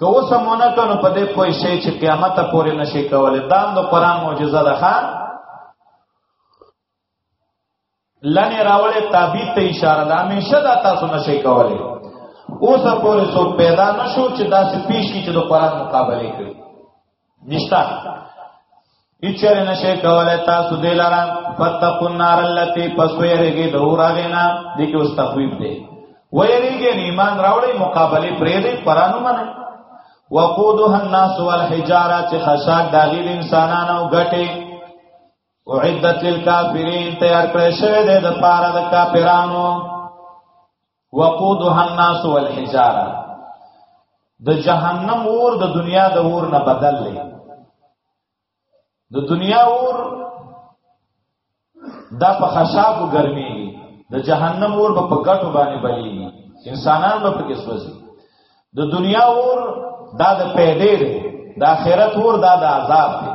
کو سمونه کنو په دې پوي شي چې قیامت پورې نشي کولای دا د قران معجزه ده ښا لنه راوله تعبیر ته اشاره ده همیشه دا تاسو نشئ کولای اوس پورې څوک پیدا نشو چې دا څه پیش کی چې د قران مقابله کوي نشتا اچره نشئ کولای تاسو دې لاره فتقوا النار التي پس ویریږي د اور غینا د کې اوس تخویب دی ویریږي ایمان راوړی مقابله پرې دې قرانو منه وقودها الناس والحجاره چې خشاک داغي انسانانو غټي اعدت للکافرین تیار کړی شوی دی د پاره د کافرانو وقودها الناس والحجاره د جهنم اور د دنیا د اور نه بدل لې د دنیا اور دا په خشاب ګرمي د جهنم اور په ګټو باندې بلی انسانان به پکې سوځي د دنیا اور دا د پیدې دی د آخرت اور دا د عذاب دی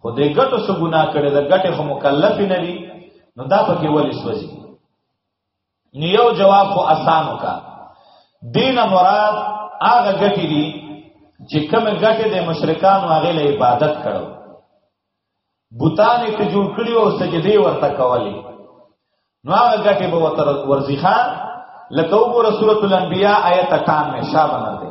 خو دې ګټو څه ګناه کړې ده ګټې خو مکلف نه دي نو دا پکې ولې سوځي نو یو جواب خو اسانو کا دین مراد هغه ګټې دي چې کومه ګټې د مشرکانو هغه له عبادت کړو بوتانه ته جوړ کړی او سجدي ورته کولې نو هغه ګټې به وتر ورزي خان لکه وګوره سورۃ الانبیاء آیت 98 شابه نه ده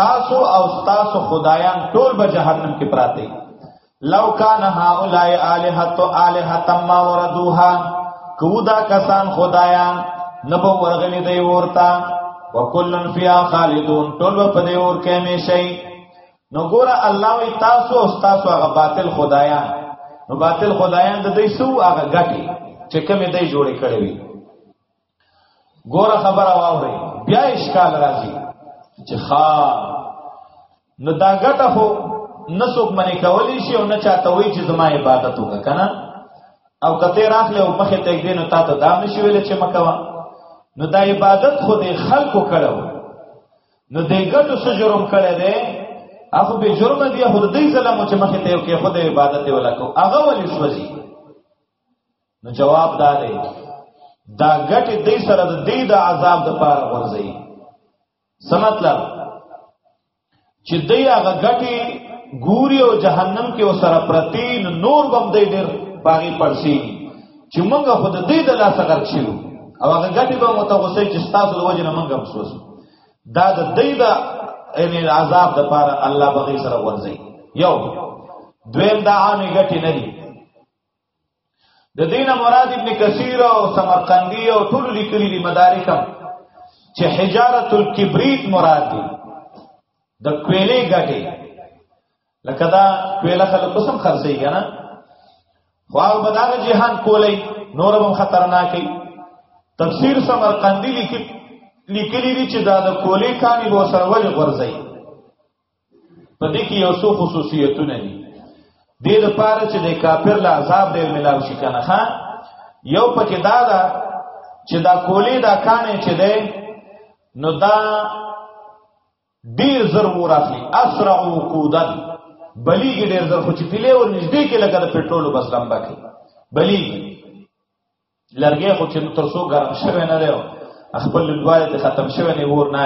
تاسو او تاسو خدایان ټول به جهنم کې پراته دي لو کان هؤلاء الہۃ الہۃ ما وردوها کودا کسان خدایان نبو ورغلی دی ورتا وکلن فیا خالدون ټول په دې اور کې همیشئ نو ګور الله وی تاسو او تاسو هغه باطل خدایان نو باطل خدایان د دې سو هغه ګټي چې کوم دې جوړې کړې وي ګوره خبره واوري بیا اشکال راځي چې ښا نو دا ګټه خو نسوک منی کولی شي او نه چاته وی چې زما عبادت وکړه کنه او کته راخله او مخه ته دین ته ته دا نشي ویل چې مکوا نو دا عبادت خو دې خلکو کړو نو دې ګټو سره جرم کړی دی هغه به جرم دی خو دې ظلم چې مخه ته کې خو دې عبادت ولا کو هغه ولې سوځي نو جواب دا دی دا ګټه دې سره د دې د عذاب د پاره ورځي څه مطلب چې دې هغه ګټه ګوري او جهنم کې وسره پرتی نور بم دې ډېر باغی پړسي چې موږ خود دې د لاسه غرچیو او هغه ګټه به متغوسه چې تاسو د وجه نه موږ افسوس دا د دې د ان عذاب د پاره الله بغي سره ورځي یو دویم دا عامه ګټه نه دي د دین مراد ابن کثیر او سمرقندی او ټول لیکلي دي مدارکم چې حجارت الکبریت مراد دي د کویلې ګټه لکه دا کویله خلک قسم خرڅي کنه خو هغه به دا جهان کولای نور هم خطرناکي تفسیر سمرقندی لیکي لیکلی دي چې دا د کولې کانی به سره وجه غورځي په دې کې یو څو خصوصیتونه دي دې لپاره چې د کافر له عذاب ډېر ملاو شي کنه ها یو پکې دا ده چې دا کولی دا کانې چې ده نو دا ډیر زر ورافي اسرع وقودن بلیږي ډیر زر خو چې پیلې ور نږدې کې لګره پټرول بس لمبا کې بلیږي لرګی خو چې تر څو ګرم شوی نه دی خپل لوړوالی ته ختم شوی نه ور نه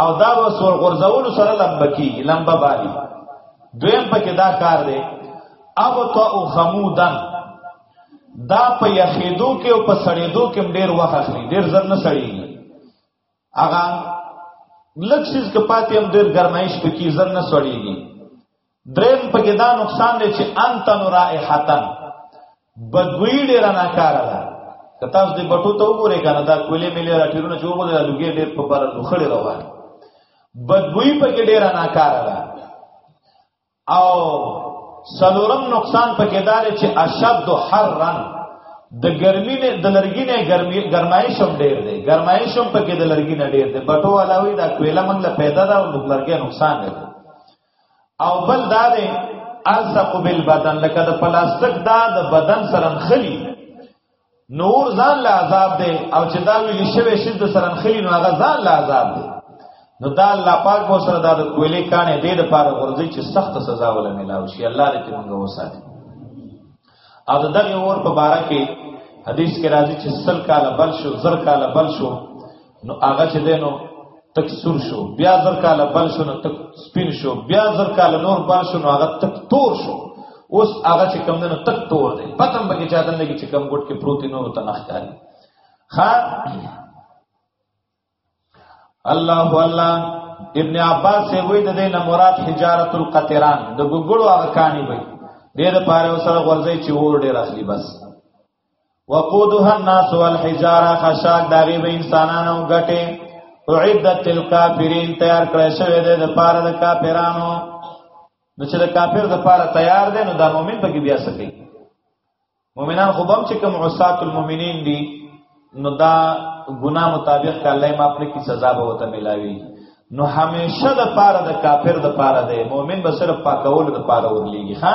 او دا وس ور غرزول سره لمبه کی لمبه باندې دویم پکې دا کار دی اب تو او خمودن دا په یخیدو کې او په سړیدو کې ډیر وخت اخلي ډیر زر نه سړیږي هغه لکسیز که پاتې هم ډېر ګرمایش پکې ځن نه سړیږي دریم پکې دا نقصان دی چې انت نورائحتن بدوی ډېر نه کار ده که تاسو دې بټو ته وګورئ کنه دا کولې ملي راټیرونه چې وګورئ دا لوګي ډېر په بار لوخړې روان بدوی پکې ډېر نه کار ده او سلورم نقصان په کې دار چې اشد حرن د ګرمي نه د لرګي نه ګرمي ګرمایش هم ډېر دی ګرمایش هم په کې د لرګي نه ډېر دی بټو علاوه دا کویله موږ له پیدا دا او لرګي نقصان دی او بل دا دی الصق بالبدن لکه د پلاستیک دا د بدن سره خلی نور ځان له عذاب دی او چې دا ویل شوی شد سره خلی نو هغه ځان له عذاب دی نو دا الله پاک مو سره دا د کویلې کانې دې د پاره ورځي چې سخت سزا ولا ملاو شي الله دې موږ وساتي او د دغه اور په باره کې حدیث کې راځي چې سل کاله بل شو زر کاله بل شو نو هغه چې دینو تک سور شو بیا زر کال بل شو نو تک سپین شو بیا زر کال نور بل شو نو هغه تک تور شو اوس هغه چې کم دنو تک تور دی پتم بګی چا دن لګی چې کم ګټ کې پروت نور ته نخکاری ها الله والله ابن عباس سے وی د دینه مراد حجارت القطران د ګګړو هغه کانی وی دې د پاره سره غورځي چې اور ډیر اخلي بس وقودها الناس والحجاره خشاک داغي به انسانانو غټه اعدت للكافرين تیار کړی شوی دی د پاره د کافرانو نو چې د کافر د پاره تیار دی نو د مؤمن په کې بیا سکی مؤمنان خو بم چې کوم عصات المؤمنین دي نو دا ګناه مطابق ک الله ما پر کی سزا به وته ملاوي نو همیشه د پاره د کافر د پاره دی مؤمن به صرف پاکول د پاره ورلیږي ها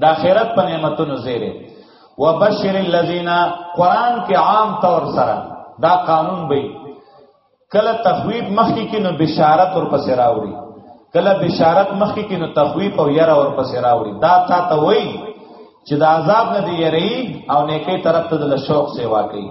د آخرت په نعمتونو زیره وبشر الذین قران کې عام طور سره دا قانون به کله تخویب مخکې کې نو بشارت ور پسې راوړي کله بشارت مخکې کې نو تخویب او یره ور پسې راوړي دا تا ته وایي چې د عذاب نه دی یری او نیکی طرف ته د شوق سیوا کوي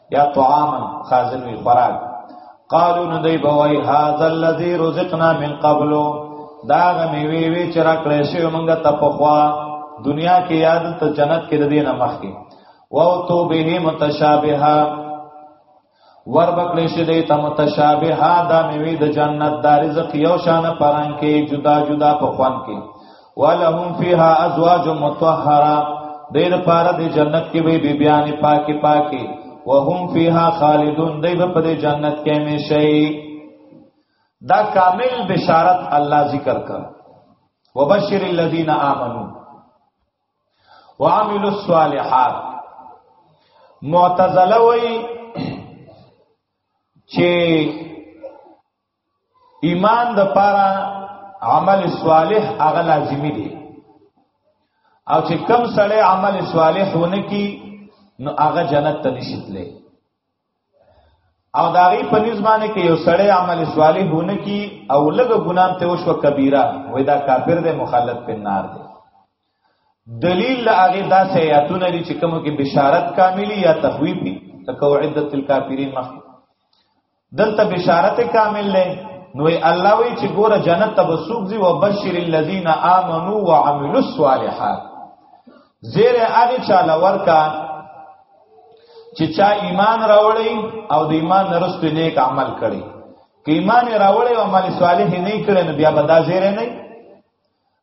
یا طعاما خازن وی خوراک قالو نو دی بوای هاذا الذی رزقنا من قبل دا غمی وی وی چې را کړې شی مونږه ته په خوا دنیا کې یاد ته جنت کې د دې نه مخ کې واو تو به متشابها ور بکلی شي دی ته متشابها دا میوي د جنت د رزق یو شان پران کې جدا جدا په خوان کې ولهم فیها ازواج مطهره دیر پارا دی جنت کې وی بی بیان پاکي پاکي وهم فیها خالدون دی په دې جنت کې همیشه دا کامل بشارت الله ذکر کړ وبشر الذين امنوا وعملوا الصالحات معتزله وی چې ایمان د پاره عمل صالح هغه لازمی دی او چې کم سړی عمل صالح ونه کی نو هغه جنت ته نشي تللی او دا غي په نسبانه کې یو سړی عمل صالح ونه کی او لګ ګنام ته وشو کبیره وای دا کافر دی مخالف په نار دی دلیل لا هغه داسې آیاتونه لري چې کوم کې بشارت کاملی یا تخویبی تکو عدت الکافرین مخ دلته بشارت کامل لې نو الله وی چې ګوره جنت ته وسوق دی وبشر الذين امنوا وعملوا الصالحات زیر هغه چاله ورکا چې چا ایمان راوړی او د ایمان نرسته نیک عمل کړي که ایمان راوړی او عمل صالح نه کړي نو بیا به دا زیر نه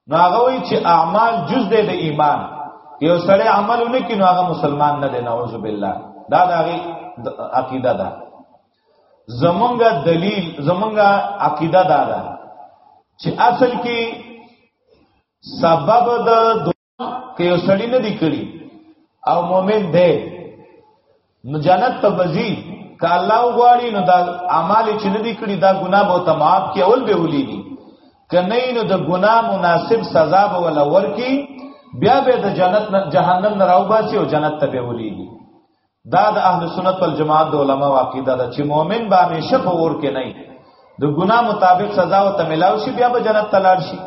نو هغه وی چې اعمال جز دی د ایمان یو سړی عملونه کوي نو هغه مسلمان نه دی نعوذ بالله دا د هغه عقیده ده زمونږ دلیل زمونږ عقیده دا ده چې اصل کې سبب د که یو سړی نه دی کړی او مؤمن دی نو جنت ته بزی که الله غواړي نو دا اعمال چې نه دی کړی دا ګناه به ته معاف کی اول به ولېږي کنه نو د ګناه مناسب سزا به ولا ورکی بیا به د جنت نه جهنم نه راوباسي او جنت ته به ولېږي دا د اهل سنت والجماعت د علما عقیده ده چې مؤمن به همیشه په اور کې نه د ګناه مطابق سزا او تملاو شي بیا به جنت ته لاړ شي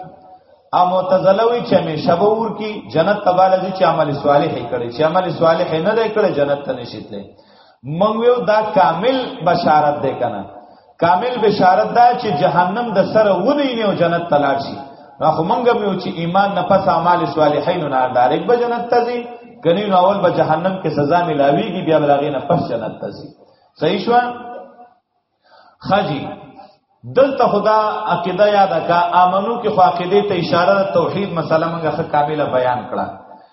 او معتزله وی چې همیشه به اور کې جنت ته باندې چې عمل صالح کړي چې عمل صالح نه دی کړی جنت ته نشي تللی مونږ یو دا کامل بشارت ده کنه کامل بشارت دا چې جهنم د سره ونی نه او جنت تلار شي نو خو مونږ به چې ایمان نه پس اعمال صالحین نه ډایرک به جنت ته ځي کني نو اول به جهنم کې سزا ملاويږي بیا بلاغې نه پس جنت ته ځي صحیح شو خجی دلته خدا عقیده یاد کا امنو کې خو عقیده ته اشاره توحید مسله مونږه کامله بیان کړه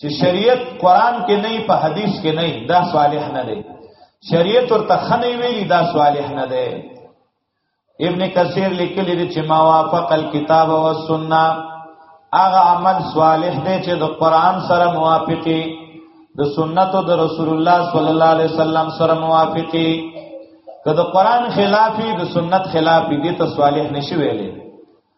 چې شریعت قران کې نه په حدیث کې نه دا صالح نه دی شریعت ورته خنې ویلي دا صالح نه دی ابن کثیر لیکلی دی چې ما وافق الكتاب والسنه هغه عمل صالح دی چې د قران سره موافقي د سنت او د رسول الله صلی الله علیه وسلم سره موافقي که د قران خلافي د سنت خلافي دي ته صالح نشي ویلې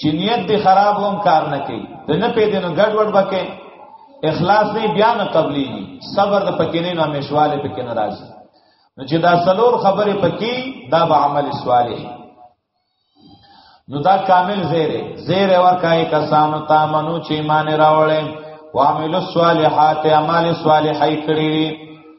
چې نیت دې خراب هم کار نه کوي د نه پیدا نو ګډ وډ بکې اخلاص نه بیا نه قبليږي صبر د پکې نه نو مشواله پکې ناراض نو چې دا سلور خبرې پکې دا به عمل صالح نو دا کامل زیره زیره ورکای کسانو تا منو چې ایمان راوړې وعمل الصالحات اعمال صالحای کړی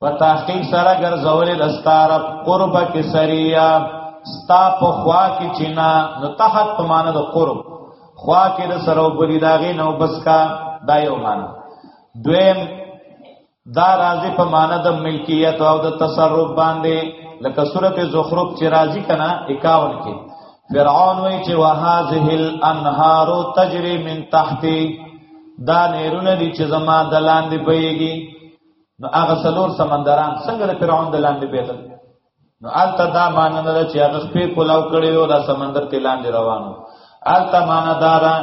په تحقیق سره ګرځولې د ستاره قرب کې سریا ستا په خوا کې چینا نو تحت په معنا د قرب خوا کې د سره وبلی داغه نو بس کا دا یو معنا دویم دا راځي په معنا د ملکیت او د تصرف باندې لکه سورته زخرف چې راځي کنا 51 کې فرعون وی چې وهذه الانهار تجري من تحتي دا نهرونه دي چې زما د لاندې بهيږي نو هغه څلور سمندران څنګه د فرعون د لاندې بیدل نو الته دا معنی نه ده چې هغه په کولاو کړي او دا سمندر ته لاندې روانو الته معنی دا ده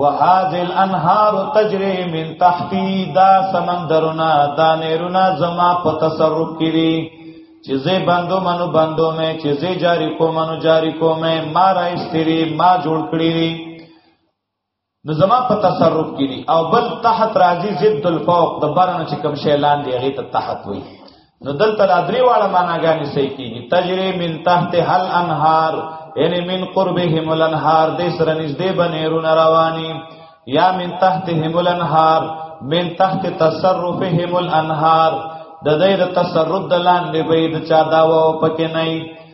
وهذه الانهار تجري من تحتي دا سمندرونه دا نهرونه زما په تصرف کړي چې زه بندو منو بندو مې چې زه جاری کوم منو جاری کوم مې ما را استری ما جوړ کړی نو زما په تصرف کې دي او بل تحت راځي ضد الفوق د بارنه چې کوم شی لاندې هغه ته تحت وي نو دلته د درې واړه معناګانې صحیح کیږي تجری من تحت هل انهار یعنی من قربهم الانهار دې سره نږدې بنیرونه رواني یا من تحتهم الانهار من تحت تصرفهم الانهار د دې د تصرف د لاندې به د چا داوا پکې نه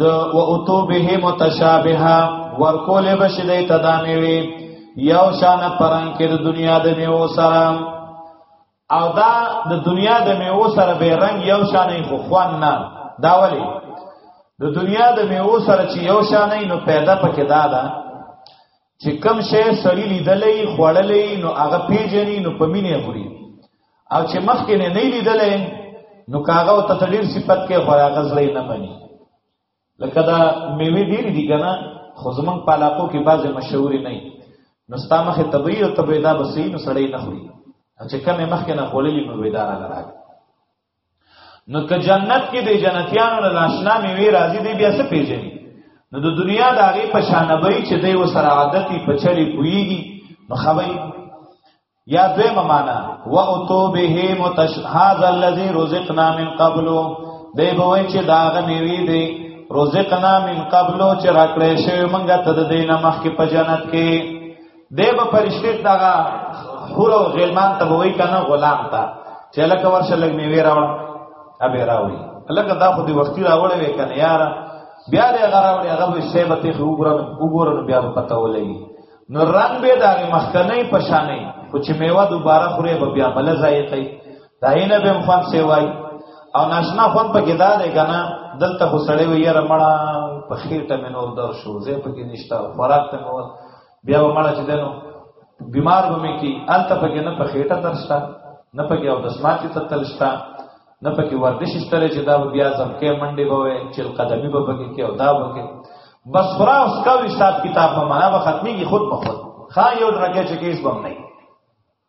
د و اتو به متشابها ورکول بشي د تدامي وي یو شان پرنګ کې د دنیا د میو سره او دا د دنیا د میو سره به رنگ یو شان خو خوان نه دا ولی د دنیا د میو سره چې یو شان نه نو پیدا پکې دا ده چې کم شی سړی لیدلې خوړلې نو هغه پیژني نو په مینه خوري او چې مخکې نه نه لیدلې نو کاغه او تطلیر صفت کې خورا غزلې نه مني لکه دا میوه ډیر دي کنه خو زمون په علاقو کې بعضې مشهور نه نو ستا مخه طبيعي او طبيعي دا بسې نو سړی نه خوري چې کم مخکې نه خوللې نو ویدار نه راځي نو که جنت کې د جنتیانو له ناشنا میوه راځي دی بیا څه پیژني نو د دنیا د هغه په شان به چې دی وسره عادتي په چلی کویږي نو خوي یا دوی ممانا و اتو به متش هاذ الذی رزقنا من قبل دی به وای چې دا غمیوی دی رزقنا من قبل چې راکړې شوی مونږ ته د دینه مخکې په جنت کې دی به پرشته دغه حور او غلمان ته وای کنه غلام ته چې لکه ورشه لګ میوه راوړ ابه راوړي لکه دا خو دی وختي راوړې وې کنه یار بیا دې هغه راوړي هغه به شی به ته وګورم وګورم بیا به پته ولې نو رنگ به دا مخکنه پشانې خو چې میوه دوباره خورې به بیا بل ځای کوي دا نه به مخان سی وای او ناشنا خون په کې دا دی کنه دلته خو سړی وي یاره مړه په خېټه مې نور در شو زه په کې نشته خوراک ته مور بیا به مړه چې دنو بیمار به مې کی الته پکې نه په خېټه ترشتا نه پکې او دسماتي ته تلشتا نه پکې ورزش شته چې دا بیا ځمکه منډي به وي چې قدمي به پکې کې او دا به کې بس خورا اوس کا حساب کتاب په معنا به ختميږي خود په خود خا یو ډرګه چې کیس بم نه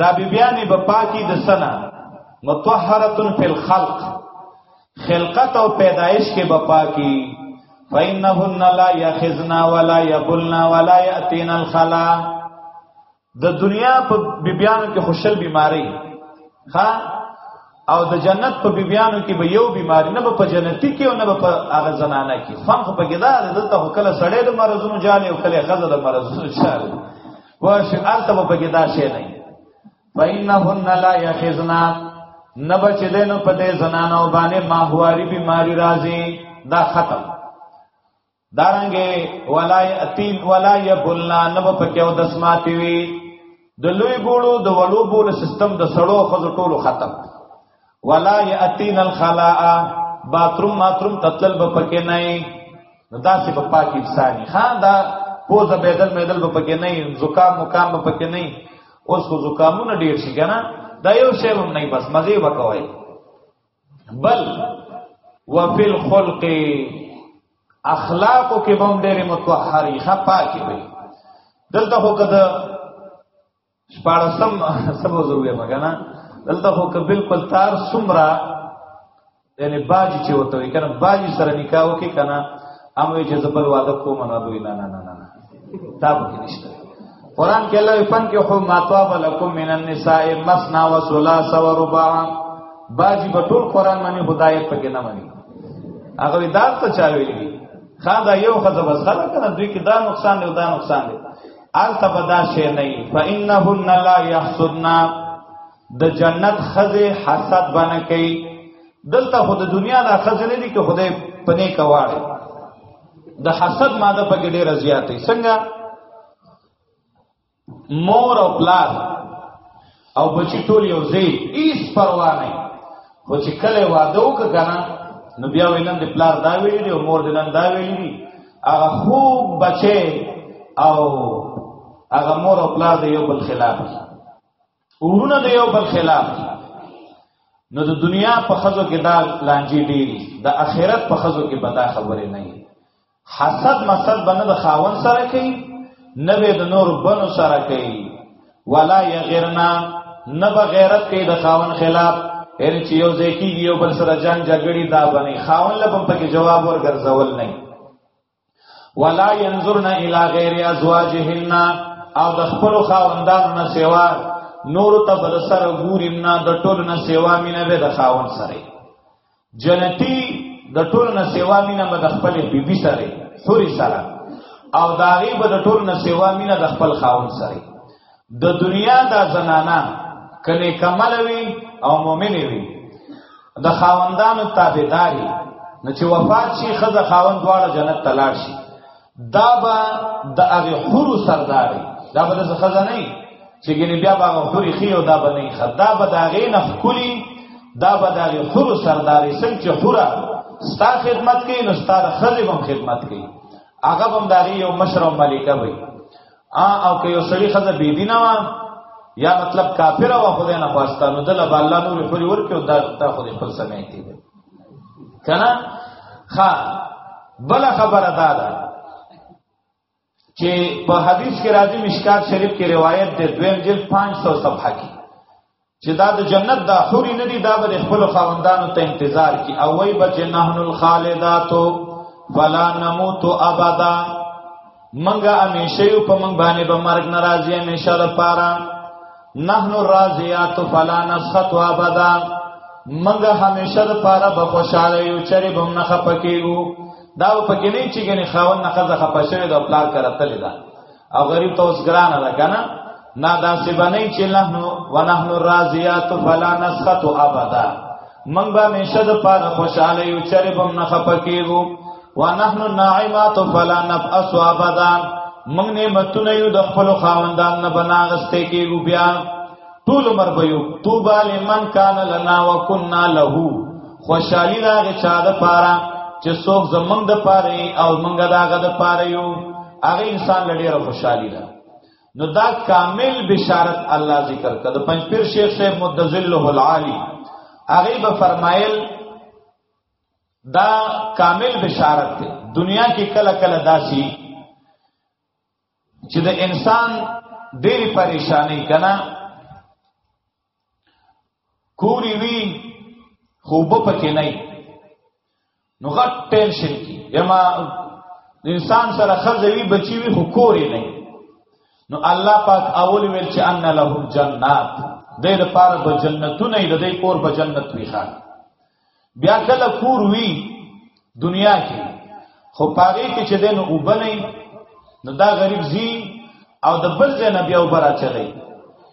دا بیبیانی به پاکی د سنا مطهرتن فی الخلق خلقت او پیدایش کې به پاکی فإنهن لا يخزنا ولا يبلنا ولا يأتين الخلا د دنیا په بیبیانو کې خوشل بیماری ها او د جنت په بیبیانو کې به یو بیماری نه په جنتی کې او نه په هغه زنانه کې فهم په ګدار دلته کله سړی د مرزونو جالي او کله غزه د مرزونو جالي واش الته په کې دا شی نه فإنهن لا يخزنا نبچ دینو په دې زنانو باندې ماهواري بیماری راځي دا ختم دارنګه ولا یتین ولا یبلنا نب په کې او دسماتی وی د لوی ګوړو د ولو بول سیستم د سړو خزو ټولو ختم ولا یاتین الخلاء باتروم ماتروم تتل به پکې نه نو دا چې په پاک انساني ها دا پوز بدل مدل به پکې نه زکام مقام به پکې نه اوس خو زکامونه ډیر شي کنه دا یو شی هم نه بس مزه وکوي بل وفي الخلق اخلاق کې بم ډېر متطهري خپاکي وي دلته هو کده شپارسم سبو زوې مګنا دلته خو که بالکل تار سمرا یعنی باجی چې وته وی کنه باجی سره نکاح وکي کنه اموي چې زبل واده کوم نه دوی نه نه نه نه دا به نشته قران کې الله فن کې خو ماتواب لكم من النساء مثنا وثلاث ورباع باجی په ټول قران باندې هدایت پکې نه مانی هغه دار ته چا ویلي خا دا یو خزه بس خلک نه دوی کې دا نقصان دی دا نقصان دی الته بدا شي نه فإنهن لا يحسدن د جنت خزه حسد بنه کوي دلته خود دنیا د خزه نه دي که خدای پنه کواړي د حسد ماده په ګډه رضیاتې څنګه مور او پلار او بچی ټول یو ځای هیڅ پروا نه خو چې کله واده وکړه کنه نو بیا وینم د پلار دا ویلی دی او مور د نن دا ویلی دی هغه خوب بچي او هغه مور او پلار د یو بل خلاف دي ورونه د یو بل خلاف دي نو د دنیا په خزو کې دا لانجې ډېری د آخرت په خزو کې بدا خبرې نه وي حسد مسد بنه د خاون سره کوي نه به د نور بنو سره کوي ولا یغرنا نه به غیرت کوي د خاون خلاف ان چې یو ځکیږي یو بل سره جنگ جګړې دا بنه خاون لپاره پکې جواب ورګرځول نه ولا ينظرن الى غیر ازواجهن او د خپل خاوندانو نه سیوا نور ته بل سره ګوریم نه د ټول نه سیوا مینه به د خاوند سره جنتی د ټول نه سیوا مینا به د خپل بیبي سره سوري سره او داغي به د ټول نه سیوا مینا د خپل خاون سره د دنیا دا زنانا کنه کمل وی او مؤمن وی د خاوندانو تابعداري نو چې وفات شي خزه خاوند دواړه جنت تلار شي دا به د هغه حور سرداري دا به د خزانه چې ګنې بیا به هغه حور خي او دا به نه خد دا به د هغه نفکلی دا به د هغه حور سرداري څنګه چې حوره ستا خدمت کوي نو ستا د خزې هم خدمت کوي هغه هم د هغه یو مشر او ملکه وي ا او که یو سړي خزه بی دینه وا یا مطلب کافر او خدای نه پاستا نو دل الله نور خوري ورکه او دا خدای خپل سمې کوي کنه خا بل خبره دا ده چې په حدیث کې راځي مشکات شریف کې روایت ده دویم جلد 500 صفحه کې چې دا د جنت دا حوري نه دي دا به خپل خاوندانو ته انتظار کی او وای بچ نحن الخالدات فلا نموت ابدا منګه همیشه یو په منګ باندې به مرګ ناراضي همیشه لپاره نحن الرازیات فلا نسخط ابدا منګه همیشه لپاره به خوشاله یو چری بم نه خپکیو دا پکې نه چې ګنې خاون نه خزه خپشه دا پلار کرتل دا او غریب ته اوس ګران ده کنه نا دا سی بنای چې نحنو ونحنو الرازیات فلا نسخط ابدا من به همیشه د پاره خوشاله یو چرې بم نه خپکیږو ونحن الناعمات فلا نبأس ابدا موږ نعمتونه یو د خپل خاوندان نه بناغسته کیږو بیا ټول عمر به یو توبه لمن کان لنا وکنا له خوشالي دا غي چا د پاره چې څوک زمنګ د پاره او منګ داغه د پاره یو هغه انسان لړی را خوشالي ده نو دا کامل بشارت الله ذکر کړ د پنځپیر شیخ صاحب مدذله العالی هغه به فرمایل دا کامل بشارت دی دنیا کې کله کله داسي چې د انسان ډېری پریشانی کنا کوری وی خوب پکې نه نو غټ ټینشن کی یما انسان سره خزوی بچی وی خو کوری نه نو الله پاک اول ویل چې ان له جنات دې لپاره به جنتونه دې کور به جنت وی خان بیا کله کور وی دنیا کې خو پاره کې چې دین وبلې نو دا غریب زی او د بل ځای نه بیا وبرا چلی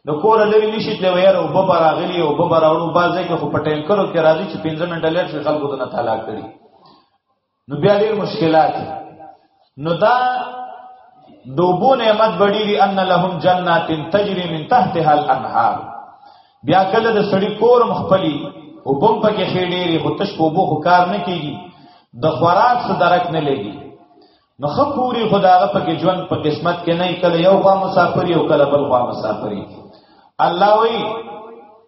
نو کور لري نشي ته ویره او ببر اغلی او ببر اورو بازه کې خو پټین کرو کې راځي چې 15 منټه لږ خلکو دنه طلاق کړي نو بیا ډیر مشکلات نو دا دوبو نعمت بډیری ان لهم جنات تجری من تحتها الانهار بیا کله د سړی کور مخپلی او بم پکې خېډيري خو تش په بو کار نه کیږي د خوراک څخه درک نه لګي نو خپوري خداغه پکې ژوند په قسمت کې نه کله یو خوا مسافر یو کله بل خوا مسافر الله وی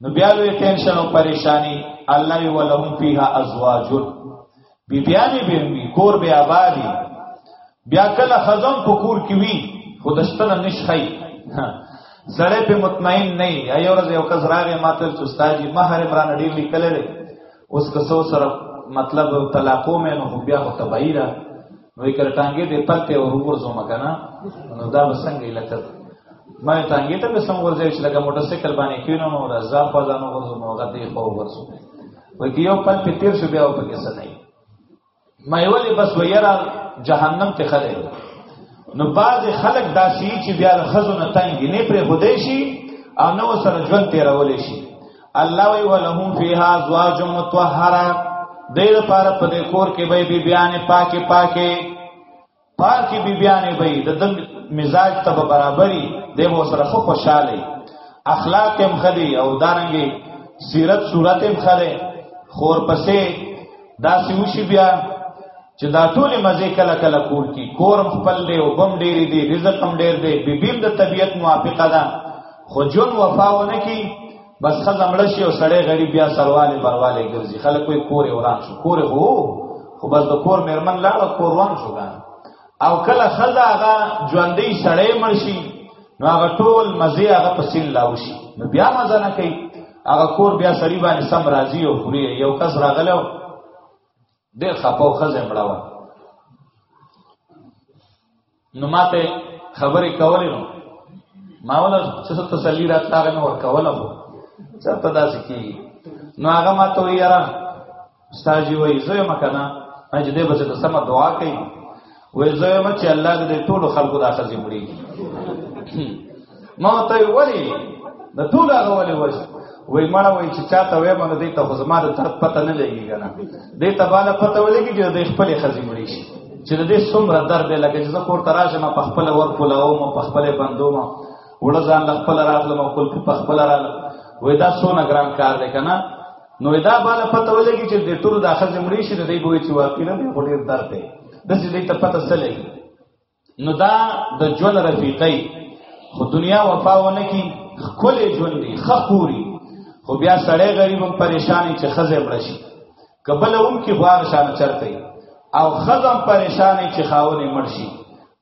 نو بیا لوی ټینشن او پریشانی الله یو لهم فیها ازواج بی بیانی به وی کور به آبادی بیا کله خزم په کور کې وی خو دشتنه نشخی سړی په مطمئن نه ای یو ورځ یو کس راغی ماته چې استاد جی مہر عمران ډیر لیکل لري اوس که سو سره مطلب طلاقو مې نو بیا خو تبعیره نو کر ټانګې دې پته او ورځو مکنه نو دا وسنګ لکه ما ټانګې ته به سم ورځي چې لکه موټر سایکل باندې کینو نو رضا په ځانو ورځو نو دا دې خو ورځو وای کیو پل په تیر شو بیا په کې څه نه ما یو دې بس ویرا جهنم ته خلې نو باز خلک داسي چې بیا خزونه تنګ نه پر خودې شي او نو سره ژوند تیرول شي الله وی ولهم فیها ازواج مطهره دې لپاره په دې کور کې به بی بیان پاکي پاکي پاکي بی بیان به د دم مزاج ته برابرۍ دې مو سره خو خوشاله اخلاق هم خدي او دارنګي سیرت صورت هم خره خور پسې دا سوشي بیا چې دا ټول مزه کله کله کور کی کورم خپل دی او بم ډیر دی رزق هم ډیر دی بیبیم د طبیعت موافقه ده خو جون وفاونه کی بس خزه مړ شي او سړی غریب بیا سرواله برواله ګرځي خلک کوئی کور وران شو کور هو خو بس د کور مېرمن لاړه کور وران شو دا او کله خزه هغه ژوندۍ سړی مړ شي نو هغه ټول مزه هغه په سیل لاو شي نو بیا مزه نه کوي هغه کور بیا سړی باندې سم راضي او خوري یو کس راغلو ډېر خپه او ښځه یې مړه وه نو ما ته خبرې کولې نو ما ولا څه تسلی راتله هغه مې ورکوله خو چېرته داسې کېږي نو هغه ما ته وایي یاره ستا جي وایي زه یم که نه چې دی به څه ته سمه دعا کوي وې زه ما چې الله دې ټول خلکو د اخزي مړي ما ته ولی د ټول هغه ولی وځ وې مړه وې چې چاته وې مونږ دې ته خو زما د تر پته نه لګي کنه دې ته بالا پته ولګي چې دې خپل خزي مړي شي چې دې څومره درد لګي چې زه کور ته راځم په خپل ور کولاو ما په خپل بندو ما وړ ځان خپل راغلم خپل په خپل راغلم وې دا سونه ګران کار دی کنه نو دا بالا پته ولګي چې د ټول د اخر زمړي شي د دې بوې چې واقعي نه دی غوډیر درد دی د دې دې ته پته څه لګي نو دا د ژوند رفیقای خو دنیا وفا ونه کی خپل ژوند دی خخوري خو بیا سړی غریب هم پریشانی چې خزه برشي کبل هم کې غوار شان چرته او خزم پریشانی چې خاونه مرشي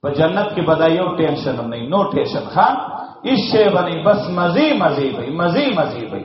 په جنت کې بدایو ټینشن نه نو ټینشن خان ایشه باندې بس مزي مزي وي مزي مزي وي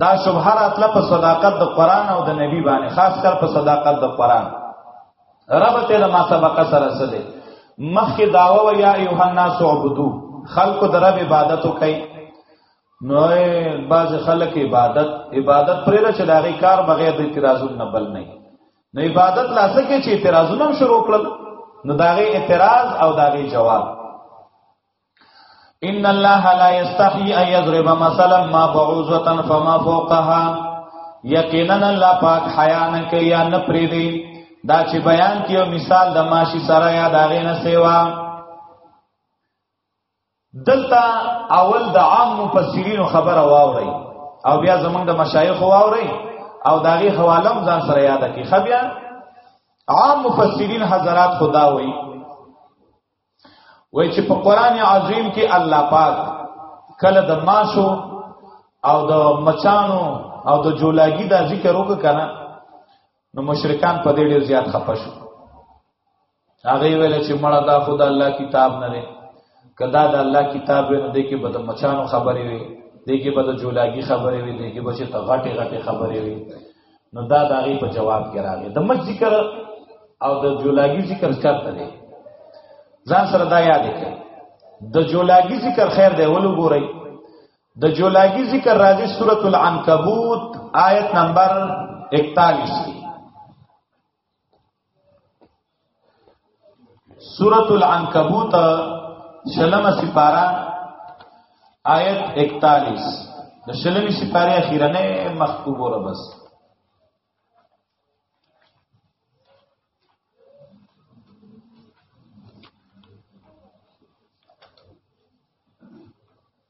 دا شبهه راتله په صداقت د قران او د نبی باندې خاص کر په صداقت د قران رب ته د ما سبق سره سره مخکې داوا و یا ایها الناس عبدو خلق د رب عبادت کوي نو باز خلک عبادت عبادت پرې را چې داغي کار بغیر د اعتراضونو نه بل نه نو عبادت لاسه کې چې اعتراضونه شروع کړل نو داغي اعتراض او داغي جواب ان الله لا یستحی ان یضرب مثلا ما بعوزه فما فوقها یقینا الله پاک حیا نه کوي یا نه پریدي دا چې بیان کیو مثال د ماشی سره یا داغه نه سیوا دلته اول د عام مفسرین خبره واوري او بیا زمونږ د مشایخ واوري او داغه حواله ځان سره یاد کی خبیا عام مفسرین حضرات خدا وایي وای چې په قران عظیم کې الله پاک کله د ماشو او د مچانو او د جولاګي دا ذکر وک کنه نو مشرکان په دې ډیر زیات خپه شو هغه ویل چې مړه دا خدای الله کتاب نه لري کدا د الله کتاب نه دی کې بد مچانو خبرې وي دی کې بد جولاګي خبرې وي دی کې بچي ته غټي غټي خبرې وي نو دا د هغې په جواب کې راغی د مچ ذکر او د جولاګي ذکر چرته دی ځان سره دا یاد کړئ د جولاګي ذکر خیر دی ولو ګورئ د جولاګي ذکر راځي سورۃ العنکبوت آیت نمبر 41 کې سورۃ العنکبوت شلمه سپارا آیت 41 د شلمه سپاره اخیره نه مخکوب وره بس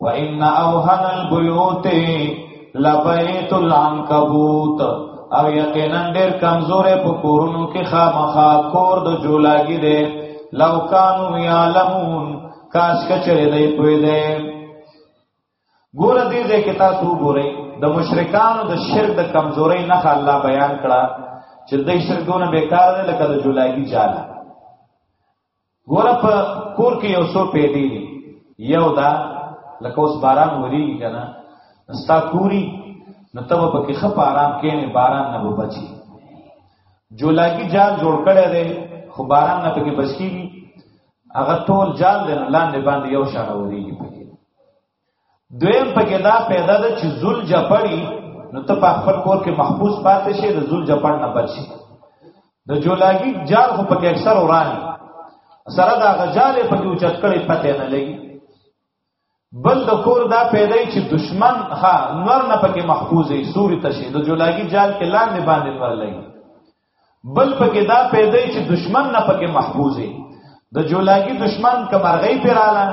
وان اوهن البيوت لبيت العنكبوت او یقینا ډیر کمزورې په کورونو کې خامخا کور د جولاګي دی لو کانو یعلمون کاش کچره دی پوی دی ګور دې دې کې تاسو ګورئ د مشرکانو د شرک د کمزورۍ نه الله بیان کړه چې د شرکونه بیکار دي لکه د جولاګي جاله ګوره په کور کې یو څو پیدې دي یو دا لکه اوس باران وریږي که نه ستا کوري نو ته به پکې ښه په ارام کښېنې باران نه به بچي جولاګي جال جوړ کړی دی خو باران نه پکې بچ کېږي هغه ټول جال دی نو لاندې باندې یو شان وریږي پکې دویم پکې دا پیدا ده چې زول جپړی نو ته په خپل کور کې محفوظ پاتې شې د زول جپړ نه بچ شي د جولاګي جار خو پکې اکثر وران سره دا غجاله پکې اوچت کړي پته نه لګي بل د کور دا پیدا چې دشمن ها نور نه پکې محفوظ وي سوري تشي د جولاګي جال کې لاندې باندې نور لګي بل پکې دا پیدا چې دشمن نه پکې محفوظي د جولاګي دشمن کمرغې پیراله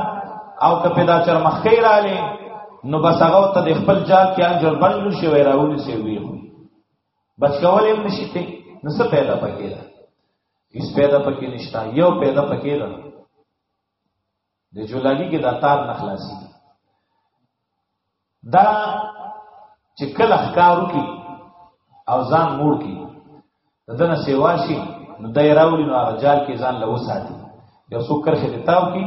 او که پیدا چرمخې رااله نو بس هغه ته د خپل جال کې انجر بلل شي وای راول شي وی بس کول هم نشي ته نو څه پیدا پکې ده هیڅ پیدا پکې نشته یو پیدا پکې ده د جولاګي کې دا تار نه خلاصي دا چې کله ښکارو کې او ځان موړ کې دنه سیوا شي نو دای راولي نو هغه جال کې ځان له وساتي یو څو کرخه د تاو کې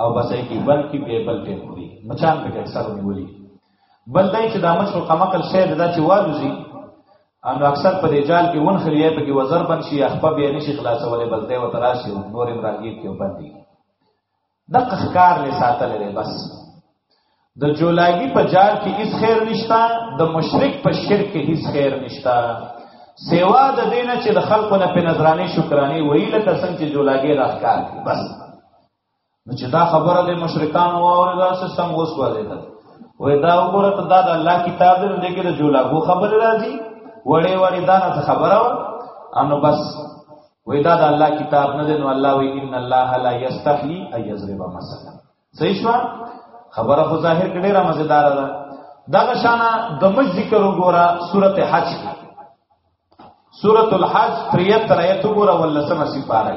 او بسای کې بل کې به بل ټیم وي مچان په اکثر نیولي بل دای چې د مچ او قمقل شی دا چې والوزي ان اکثر په دې جال کې ون خلیه په کې وزر بن شي اخپه به نشي خلاصولې بلته و تراشي نور امراجی کې باندې دق خکار لې ساتل لري بس د جولاګي په جال کې هیڅ خیر نشتا د مشرک په شرک کې هیڅ خیر نشتا سیوا د دینه چې د خلکو نه په نظرانه شکرانه ویله ته څنګه چې جولاګي راخکار بس نو چې دا خبره د مشرکان واوري دا څه سم اوس وځي دا وې دا وګوره ته دا د الله کتاب دې نه کې د جولاګو خبره راځي وړې وړې دا نه خبره و انو بس وې دا د الله کتاب نه دی نو الله وې ان الله لا یستحی ای یضرب مثلا صحیح شو خبره خو ظاهر کې ډیره مزیدار ده دا شانه د مج ذکر وګوره سورته حج کې سورۃ الحج 73 ایت وګوره ولسمه سپاره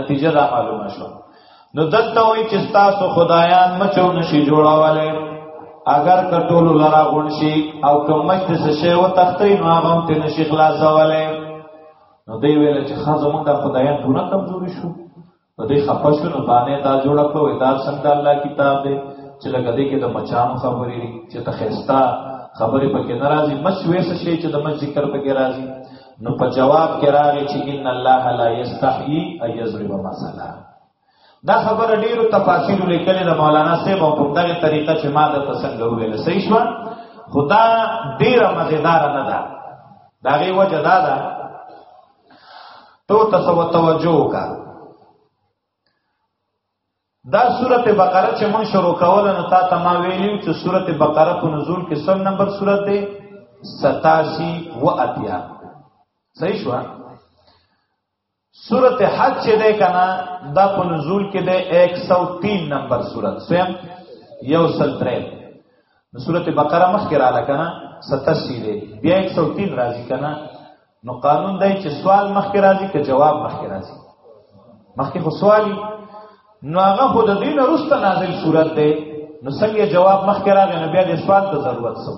نتیجه دا معلومه شو نو دلته وی چې تاسو خدایان مچو نشي جوړاواله اگر کټول لرا غون شي او کوم مشت څه شی و تختې نو هغه ته نشي خلاصواله نو دی ویل چې خزه مونږه خدایان ټول کمزوري شو نو دی خپه شو نو باندې دا جوړ کړو دا څنګه الله کتاب دی چې لکه دې کې د مچانو خبرې چې ته خستا خبرې پکې ناراضي مچ وېس شي چې د مچ ذکر پکې راځي نو په جواب کې راغی چې ان الله لا یستحیی ان یضرب مثلا دا خبره ډیرو تفاسیر لیکل د مولانا صاحب او کوم دغه طریقه چې ما د تسنګ ویل صحیح شو خدا ډیره مزیدار نه ده دا غي وجه دا ده تو تاسو توجه وکړه دا سورته بقره چې مونږ شروع کوله نو تا ته ما ویلو چې سورته بقره په نزول کې سم نمبر سورته 87 و اتیا صحیح شو سورته حج چې ده کنه دا په نزول کې ده 103 نمبر سورته سم یو سل درې نو سورته بقره مخکې رااله کنه 87 ده بیا 103 راځي کنه نو قانون دی چې سوال مخکې راځي که جواب مخکې راځي مخکې خو سوالي نو هغه خو د دین وروسته نازل صورت دی نو څنګه جواب مخکې راغی نو بیا د سوال ته ضرورت سو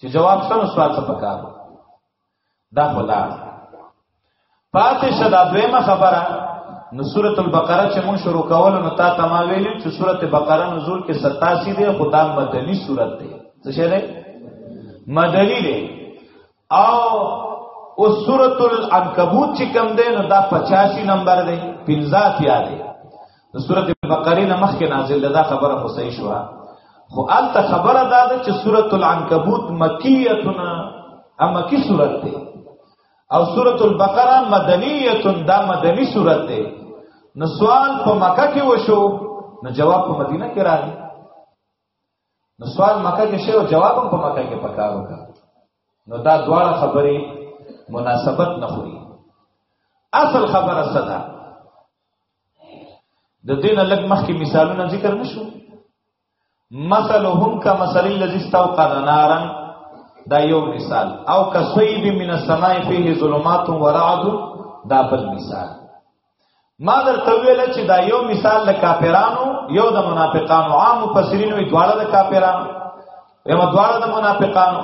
چې جواب شته نو سوال څه پکار دا خو لا پاتې شه دا دویمه خبره نو سورۃ البقره چې مون شروع کول نو تا تما ویلې چې سورۃ بقره نزول کې 87 دی خدام مدني سورۃ دی څه شه ده مدني دی او او سورۃ العنکبوت چې کم دی نو دا 85 نمبر دی 50 یا دی سورۃ بقره نه مخکې نازل ده خبره خو صحیح شو خو الته خبره دا ده چې سورۃ العنکبوت مکیتنا اما کی سورۃ دی او سورۃ البقره مدنیه دا مدنی سورۃ دی نو سوال په مکه کې وشو نو جواب په مدینه کې راغی نو سوال مکه کې شوی جواب هم په مکه کې پکار وکړ نو دا دواړه خبرې مناسبت نه خوري اصل خبره څه ده د دین لګ مخکې مثالونه ذکر نشو مثلهم کا مثل الذي استوقد نارا دا یو مثال او کسویب من السماء فيه ظلمات ورعد دا بل مثال ما درته ویل چې دا یو مثال د کافرانو یو د منافقانو عام مفسرین وی دواړه د کافرانو یو دواړه د منافقانو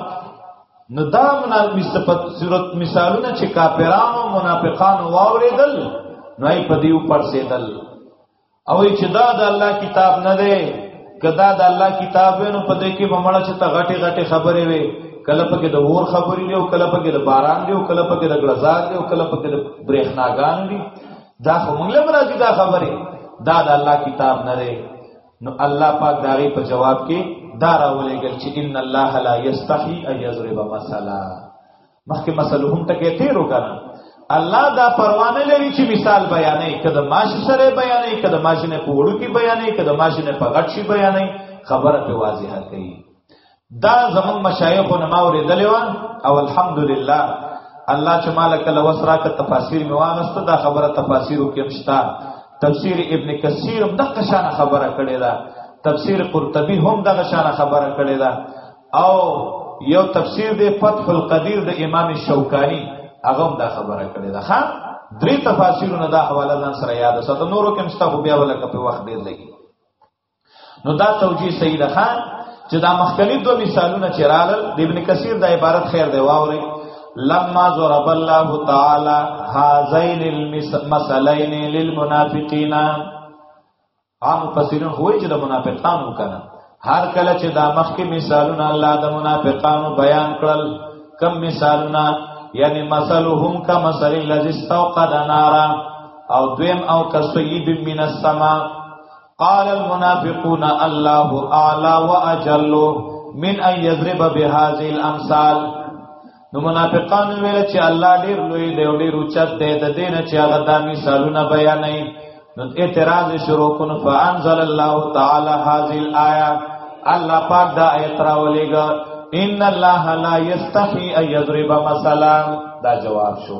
نو دا منافقت صورت مثالونه چې کافرانو منافقانو واوریدل نو یې په دیو پر سیدل او چې دا د الله کتاب نه دی کدا د الله کتاب نو په دې کې بمړه چې ته غټي غټي خبرې وي کله پکې د ور خبرې دی او کله پکې د باران دی او کله پکې د غلزار دی او کله پکې د برېښناګان دی دا خو موږ له مرادي دا خبرې دا د الله کتاب نه دی نو الله پاک داغي په جواب کې دا راولېګل چې ان الله لا یستحی ایذرب مثلا مخکې مسلو هم ټکی تیرو کنه الله دا پروانه لري چې مثال بیانې کده ماشي سره بیانې کده ماشي نه پوړو کې بیانې کده ماشي نه پغټ شي بیانې خبره په واضحه کوي دا زمون مشایخ نه ما ورېدلې و او الحمدلله الله چې مالک له وسرا ک تفاسیر می واغسته دا خبره تفاسیر کې مشتا تفسیر ابن کثیر هم دغه شان خبره کړې ده تفسیر قرطبی هم دغه شان خبره کړې ده او یو تفسیر دی فتح القدیر د امام شوکانی هغه دا خبره کړې ده ښا درې تفاسیرونه دا حواله ځان سره یاد ساته نورو کې مستغو بیا ولکه په وخت ډیر لګي نو دا توجیه صحیح ده ښا چې دا مخکلي دوه مثالونه چې رالل د ابن کثیر د عبارت خیر دی واوري لما ضرب الله تعالی هذین المثلین للمنافقین عام مفسرین خو چې د منافقانو کنه هر کله چې دا مخکې مثالونه الله د منافقانو بیان کړل کم مثالونه یعنی مثلهم کا مثل الذی استوقد نارا او دویم او کسیب من السما قال المنافقون الله اعلى واجل من ان يضرب بهذه الامثال نو منافقان ویل چې الله ډیر لوی دی او ډیر اوچت دی د دې نه چې هغه دا مثالونه بیانوي نو اعتراض شروع کړ فانزل الله تعالی هذه الايه الله پاک دا آیت راولېګا ان الله لا یستحی ان یضرب مثلا دا جواب شو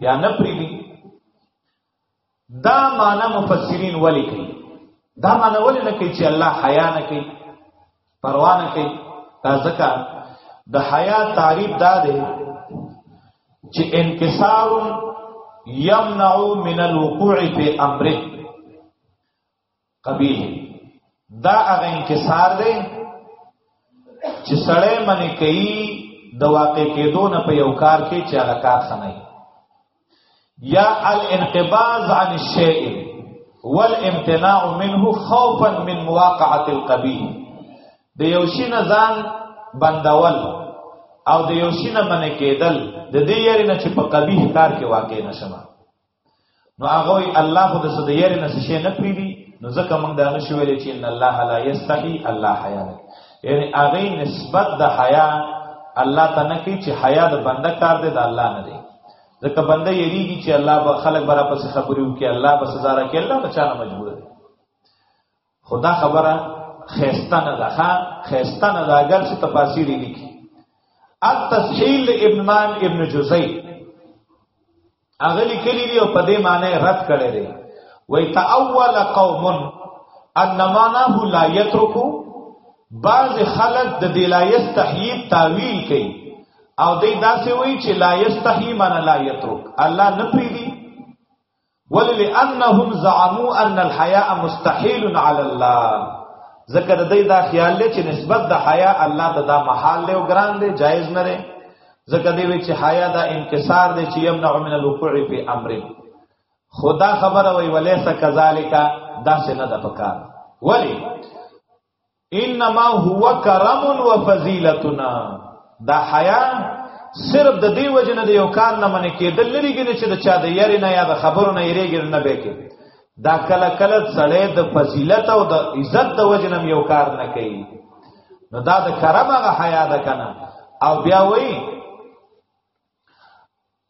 یا نه پریدي دا معنا مفسرین ولی کوي دا معنا ولی نه کوي چې الله حیا نه کوي پروا نه کوي دا ځکه د حیا تعریف دا دی چې انکسار یمنع من الوقوع فی امره قبیح دا هغه انکسار دی چې سړی منی کوي د واقع کېدو نه په یو کار کې چې هغه کار سمای یا الانقباض عن الشیء والامتناع منه خوفا من مواقعه القبیح د یو شي نه ځان بندول او د یو شي نه منې کېدل د دې یاري نه چې په قبیح کار کې واقع نشمه نو هغه وی الله خو د سده یې نه شي نه پیری نو ځکه موږ دا نشو ویل چې ان الله لا یستحی الله حیا نه یعنی هغه نسبت د حیا الله ته نه کی چې حیا د بنده کار دی د الله نه دی ځکه بنده یریږي چې الله به خلک برا پس خبرې وکړي الله به سزا راکړي الله بچانه مجبور دی خو دا خبره خیسته نه ده ښه خیسته نه ده اګر چې تفاسیر یې لیکي التسهیل ابن مان ابن جزئی هغه لیکلی دی او په دې معنی رد کړی دی وای تاول قوم ان معناه لا یترکو بعض خلق د دې لا یستحیی تعویل کوي او دې داسې وایي چې لا یستحیی معنی لا یترک الله نه پریدي ولې لانهم زعموا ان الحياء مستحيل على الله ذکر دې دا خیال لې چې نسبت د حیا الله ته دا محال له ګران دې جایز نه لري ذکر دې وی چې حیا دا انکسار دې چې يمنع من الوقوع في امر خدا خبر وی وليس كذلك دا څه نه د پکار ولی انما هو کرم و فضیلتنا دا حیا صرف د دې وجه نه د یو کار نه منې کېدل لري کې چې د چا د یاري نه یا د خبرو نه یریږي نه به کې دا کله کله سړی د فضیلت او د عزت د وجه نه یو کار نه کوي نو دا د کرم هغه حیا ده کنه او بیا وایي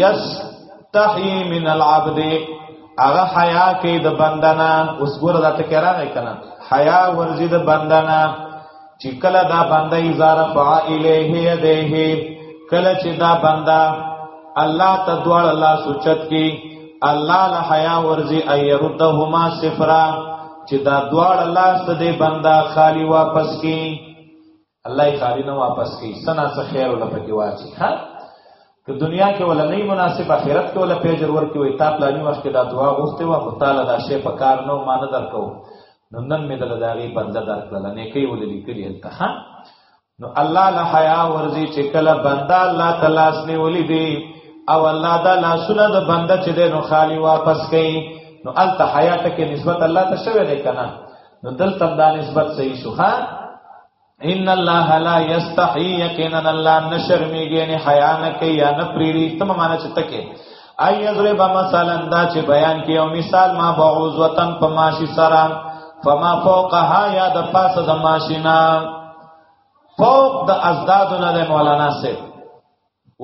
یس تحی من العبد هغه حیا کې د بندنا اوس ګوره دا ټکی راغی کنه حیا ورزید بندنا چې کله دا بنده ایزار فا الیه یده کله چې دا بنده الله ته دوړ الله سوچت کی الله له حیا ورزی ایردهما صفرا چې دا دوړ الله ست دې بنده خالی واپس کی الله یې خالی نه واپس کوي سنا څه خیر ولا پکې واچي ها که دنیا کې ولا نه مناسب آخرت کې ولا پیجر ورکې وي تا پلاني وخت کې دا دعا غوښته و خو تعالی دا شی په کار نو مان درکو نو نن مې دل داغي بنده درکړل نه کوي ولې لیکلي انت ها نو الله له حیا ورزي چې کله بنده الله تعالی سني ولې دي او الله دا لاسونه د بنده چې دینو خالی واپس کوي نو الته حیات کې نسبت الله ته شوی دی کنه نو دلته دا نسبت صحیح شو ها ان الله لا یستحی یقینا الله نشرمیږي نه حیا نه کوي یا نه پریری تم معنا چې تکه ای یضرب مثلا دا چې بیان کې او مثال ما بعوز وطن په ماشی سره فما فوقها یا د پاسه د ماشینا فوق د ازدادونه د مولانا سره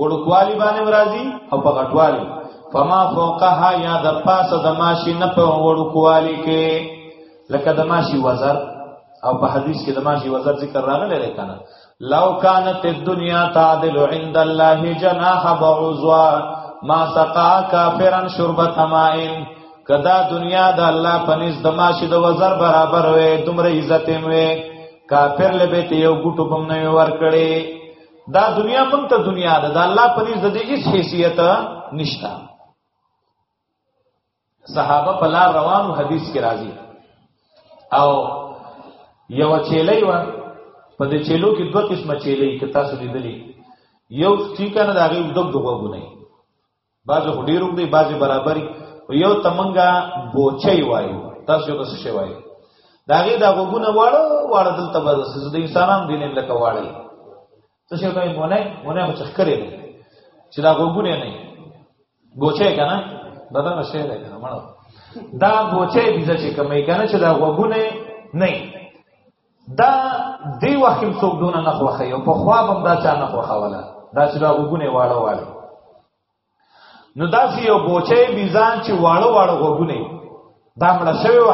وړوکوالی باندې راځي او په غټوالی فما فوقها یا د پاسه د ماشی نه په وړوکوالی کې لکه د ماشی وزر او په حدیث کې د ماشی وزر ذکر راغلی دی کنه لو کانت الدنیا تعدل عند الله جناح بعوضا ما سقا کافرا شربت مائن کدا دنیا د الله پنځ د ماشی د وزر برابر وې دومره عزت یې وې کافر لبه ته یو ګټو بم نه ور کړې دا دنیا مونږ ته دنیا ده دا الله په دې زده هیڅ حیثیت نشتا صحابه په لار روانو حدیث کې راځي او یو چیلې و په دې چیلو کې دوه قسمه چیلې کې تاسو لیدلې یو چې کنه دا غي دغ دغه غو نه بعض خو ډیر وګړي بعض برابرۍ یو تمنګا بوچي وایو تاسو یو څه شی وایو داغه دا غوګونه واړه واړه دلته به د انسانان دین لکه واړی څه شی کوي مونږه مونږه څه کړی چې دا غوګونه نه بوچي کنه دا دا شی دی کنه مړ دا بوچي بيزه چې کمې کنه چې دا غوګونه نه دا دی وخت څوک دونه نه خوخه یو په خوا بم دا چا نه خوخه ولا دا چې دا وګونه واړه واړه نو دا سی یو بوچه بیزان چې واړه واړه وګونه دا مړ شوی و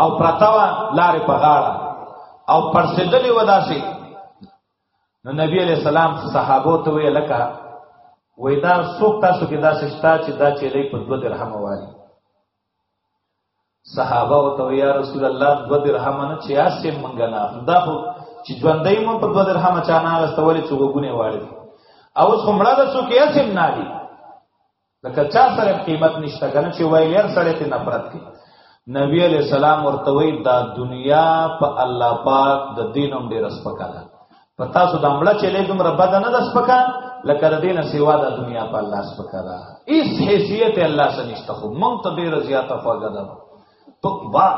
او پرتاوا لارې په غاړه او پرسیدلې و داسې نو نبی علیہ السلام صحابو ته وی لکه وې دا څوک تاسو کې داسې شتا چې دا چې لې په دوه درهم والی صحابه او تو یا رسول الله دو درهم نه چې اسې مونږ نه اخلو دا خو چې ژوندۍ مون په دو درهم چا نه غستولې چې وګونه واړي او اوس هم را ده سو کې اسې نه دي لکه چا سره قیمت نشته کنه چې وای یار سره ته نفرت کوي نبی علی السلام ورته وی دا دنیا په الله پاک د دینم ډیر سپکاله په تاسو د امړه چلې دومره بد نه د سپکا لکه د دینه سیوا د دنیا په الله سپکا ده هیڅ حیثیت الله سره نشته خو مونږ ته ډیر زیاته فائدہ ده په با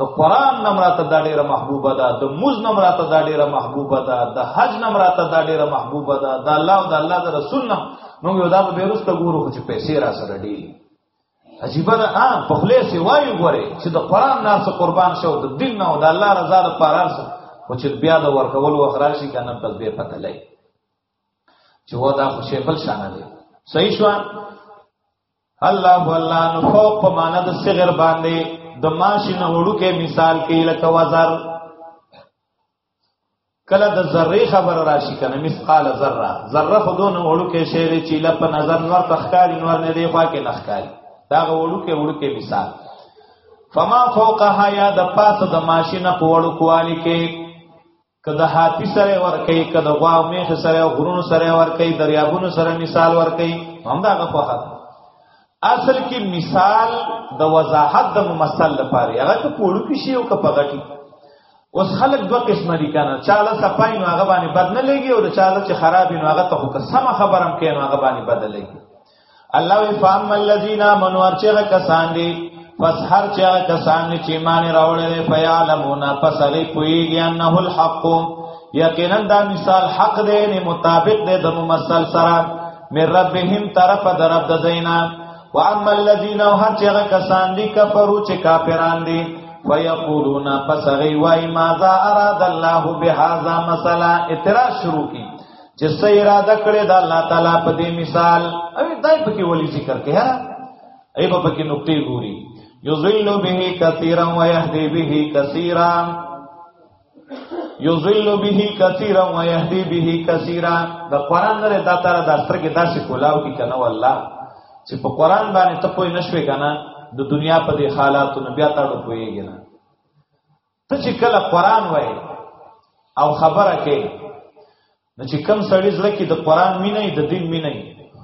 د قران نمراته دا ډیره محبوبه ده د موز نمراته دا ډیره محبوبه ده د حج نمراته دا ډیره محبوبه ده د الله او د الله د رسول نم مونږ یو دا به بیرسته ګورو خو چې پیسې را سره ډیر عجیب ده ا په خله سی وای غوري چې د قران ناس قربان شو د دین نه او د الله رضا لپاره ارسه او چې بیا د ورکول او خراشي کنه بس به پته لای چې و دا خو شیفل شانه دی صحیح شو الله والله نو فوق په معنا د صغر باندې د ماشین وړو کې مثال کې لکه وزر کله د ذره خبر راشي کنه مثقال ذره ذره خو دون وړو کې شی دی چې لپ نظر نور تخکاری نور نه دی خوا کې نخکاری دا وړو کې وړو کې مثال فما فوقها یا د پاسه د ماشینه په وړو کوالی کې کده هاتی سره ور کوي کده غوا میخ سره غرونو سره ور کوي دریابونو سره مثال ور کوي همدا غفوه اصل کې مثال د وضاحت د ممثل لپاره هغه ته پوړو کې شی او کپغټي اوس خلک دوه قسمه دي کنه چاله صفای نو هغه باندې بد نه لګي او د چاله چې خراب نو هغه ته خو سم خبرم کوي نو هغه باندې بد لګي الله وی فام الذین آمنوا ارچغه کسان دي پس هر چا کسان چې ایمان راوړل فیعلمون پس هغه کویږي انه الحق یقینا دا مثال حق دی نه مطابق دی د ممثل سره من ربهم طرف درب د دینا و اما الذين هر چې هغه کسان دي کفرو چې کافران دي ويقولون پس غي وای ماذا اراد الله بهذا مثلا اعتراض شروع کی چې سې اراده کړې دا الله تعالی په دې مثال او دای په کې ولي ذکر کې ها ای په کې نقطې ګوري یذل به کثیرا ويهدي به کثیرا یذل به کثیرا و یهدی به کثیرا د قران نه دا تر د ستر کې داسې کولاو کې کنه والله چې په قران باندې ته پوه نشوي کنه د دنیا په دې حالاتو نه بیا تاړو پوهیږي نه ته چې کله قران وای او خبره کې نو چې کم سړی زړه کې د قران مینه د دین مینه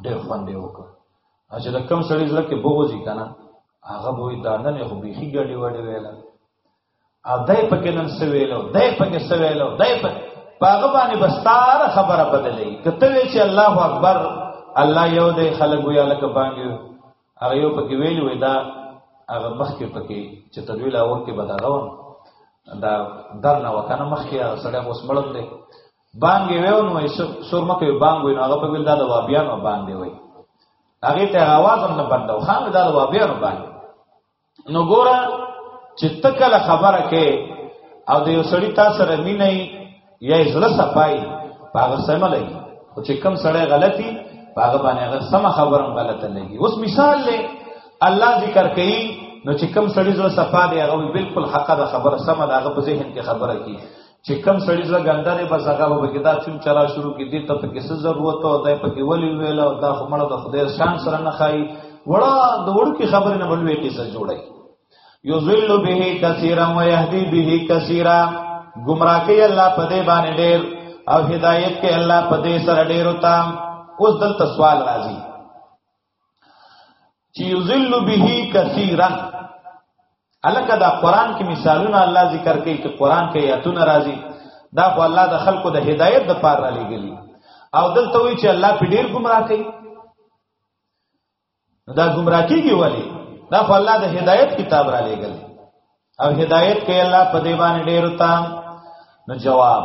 ډېر خوند یې وکړ چې د کم سړی زړه کې بغوځي کنه هغه به دا نه نه خو بيخي ګډي وډي ویل او دای په کې نن سویلو دای په کې سویلو دای په پاغه باندې بستار خبره بدلې کته وی چې الله اکبر الله یو دې خلک وی الک باندې هغه یو په کې ویل وی دا هغه مخ کې پکې چې تدویل اور کې بداغون دا درنه وکنه مخ کې سړی اوس مړم دی بانګ ویو نو سورمه کې بانګ وینو هغه په ګل دا د وابیانو باندې وای هغه ته आवाज هم نه بندو خان دا د وابیانو باندې نو ګوره چې تکله خبره کې او د یو سړی تاسو سره مینه یا زړه صفای پاغه سم لګي او چې کم سړی غلطي پاغه باندې هغه سم خبره غلطه لګي اوس مثال لې الله ذکر کوي نو چې کم سړی زړه صفا دی هغه بالکل حق ده خبره سم ده هغه په ذهن کې خبره کی چې کم سړی زړه ګنده دی بس هغه به کې دا چون چرا شروع کې دي ته په کې څه ضرورت او دای په کې ولې ویل او دا خمړه د خدای شان سره نه خای وړا د وړ کې خبر نه بلوي کې څه جوړي یذل به کثیرا و یهدی به کثیرا گمراه کوي الله په دې باندې ډېر او هدایت کوي الله په دې سره ډېر وتا اوس دلته سوال راځي چې یذل به کثیره الکه دا قران کې مثالونه الله ذکر کوي چې قران کې آیاتونه راځي دا خو الله د خلکو د هدایت د پاره را لګلی او دلته وی چې الله په ډیر گمراه کوي دا گمراه کیږي ولی دا خو الله د هدایت کتاب را لګلی او هدایت کوي الله په دی باندې ډیر تا نو جواب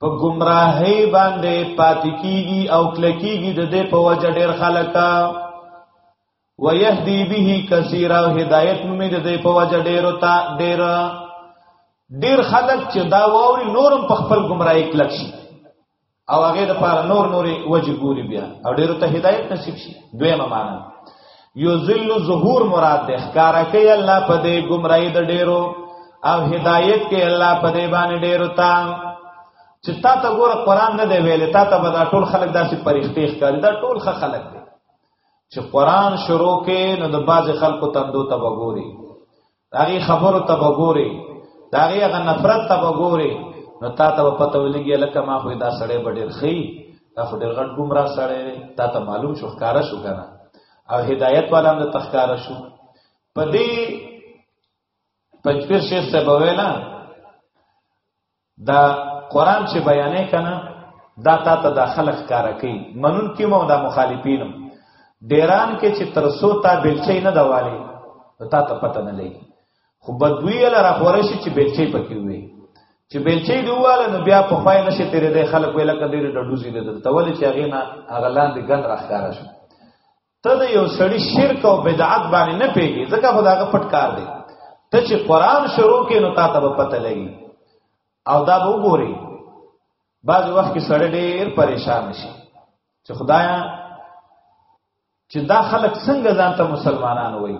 په گمراهی باندې پاتې کیږي او کلکیږي د دې په وجه ډیر خلک ويهدي به کثیر او هدایت مې د دې په وجه ډیر تا ډیر ډیر خلک چې دا ووري نورم په خپل گمراهی کلک شي او هغه د پاره نور نوري وجه ګوري بیا او ډیر ته هدایت نصیب شي دویمه معنا یذل ظهور مراد ده ښکارا کوي الله په دې گمراهی د ډیرو او هدایت کې الله په دې باندې ډیرو تا چې تا ته ګور قران نه دی ویل تا ته به دا ټول خلک داسې پرښتې ښکاري دا ټول خه خلک دي چې قران شروع کې نو د باز خلکو تندو ته وګوري داغي خبرو ته وګوري داغي هغه نفرت ته وګوري نو تا ته پته ولګي لکه ما خو دا سړی بډیر خي دا خو ډیر غټ ګمرا سړی تا ته معلوم شو ښکارا شو کنه او هدایت والا هم د تخکارا شو په دې پنځپیر شیخ ته بوینا دا قران چې بیانې کنه دا تا ته د خلق کار کوي منون کې مو دا مخالفینم ډیران کې چې ترسو تا بلچې نه دواله تا ته پته نه لګي خو بدوی لره خورش چې بلچې پکې وي چې بلچې دیواله نو بیا په پای نشي تیرې د خلق ویل کډې ډډوزي نه دلته ولې چې هغه نه هغه لاندې ګن راخاره شو ته د یو سړی شرک او بدعت باندې نه پیږي ځکه خداغه پټ کار دی ته چې قران شروع کې نو تا ته به پته لګي او دا به وګوري بعض وخت کې سړی ډیر پریشان شي چې خدایا چې دا خلک څنګه ځان ته مسلمانان وایي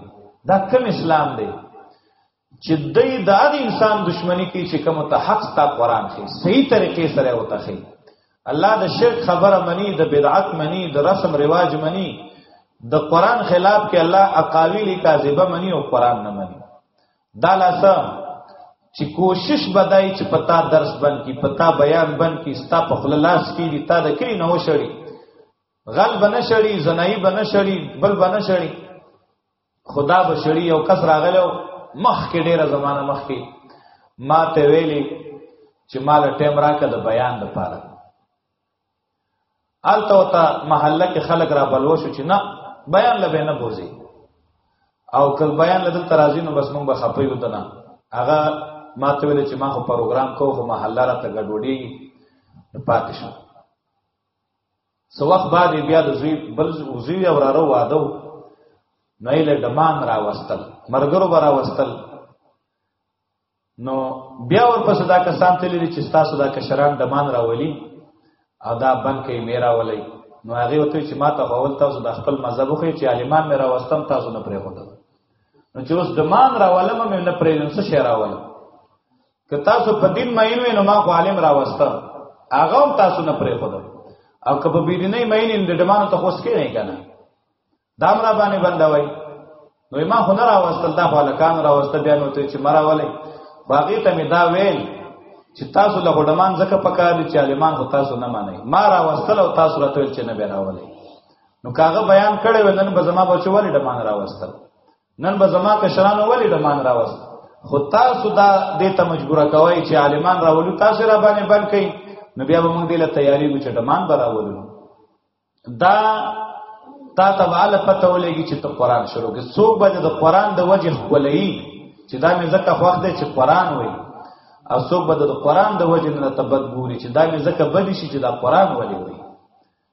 دا کوم اسلام دی چې دای دا د انسان دشمنی کوي چې کوم ته حق تا قران شي صحیح طریقې سره وته شي الله د شرک خبره منی د بدعت منی د رسم رواج منی د قران خلاف کې الله اقاویل کاذبه منی او قران نه منی دا لاسه چې کوشش بدای چې پتا درس بن کی پتا بیان بن کی ستا په خپل لاس کې دي تا د کلی نه وشړي غل بنشړي زنای بنشړي بل بنشړي خدا بشری او کس راغلو مخ کې ډیره زمانہ مخ کې ما ته ویلي چې مال ټیم راکړه د بیان لپاره الته وتا محله کې خلک را بلو شو چې نه بیان لبه نه بوزي او کل بیان لدل ترازی نو بس مونږ به خپې ودنه هغه ما ته ویل چې ما خو پروګرام کوو خو محله را ته ګډوډي پاتې شو څه وخت بعد بیا د زوی بل زوی او رارو واده نو یې له ډمان را وستل مرګرو برا وستل نو بیا ورپسې دا کسان تللی چې تاسو دا کشران ډمان راولي او دا بن کې میرا ولي نو هغه وته چې ما ته اول تاسو د خپل مذهب خو چې عالمان مې را وستم تاسو نه پرې غوډل نو چې اوس ډمان راولم مې نه پرې نو څه شي راولم که تاسو په دین مین وینئ ما خو عالم راوسته هغه هم تاسو نه پرې خو او که په بيدینه مین د ډمانو ته خوست کې نه کنه دا مرا باندې بندوي نو ما خو نه راوستل دا خو لکان راوستل بیا نو ته چې مرا ولې باقي ته می دا ویل چې تاسو له ډمان زکه پکار دي چې عالمان خو تاسو نه مانی ما راوستل او تاسو راته چې نه بیا راولې نو کاغه بیان کړي ولنن به زما بچو ولې ډمان راوستل نن به زما کشرانو ولې د مان راوست خو تاسو دا دې ته مجبور کوي چې عالمان راولو تاسو را باندې بند کړئ نو بیا به موږ دې له تیاری کو چې ډمان براولو دا تا ته والا پته ولګي چې ته قران شروع کې څوک به د قران د وجه خولې چې دا مې زکه وخت دی چې قران وایي او څوک به د قران د وجه نه تبد ګوري چې دا مې زکه بدی شي چې دا قران ولې وایي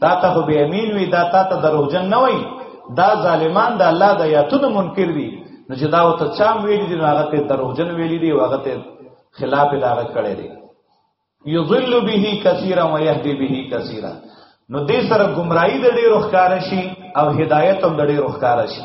تا ته خو به امین وي دا تا ته دروغجن نه وي دا ظالمان د الله د آیاتونو منکر دي نو چې دا وته چا ویلي دي هغه ته دروغجن ویلي دي هغه ته خلاف داغه کړي دي یضل به کثیرا و یهدی به کثیرا نو دې سره گمراهی د ډېر ښکار شي او هدایت هم د ډېر ښکار شي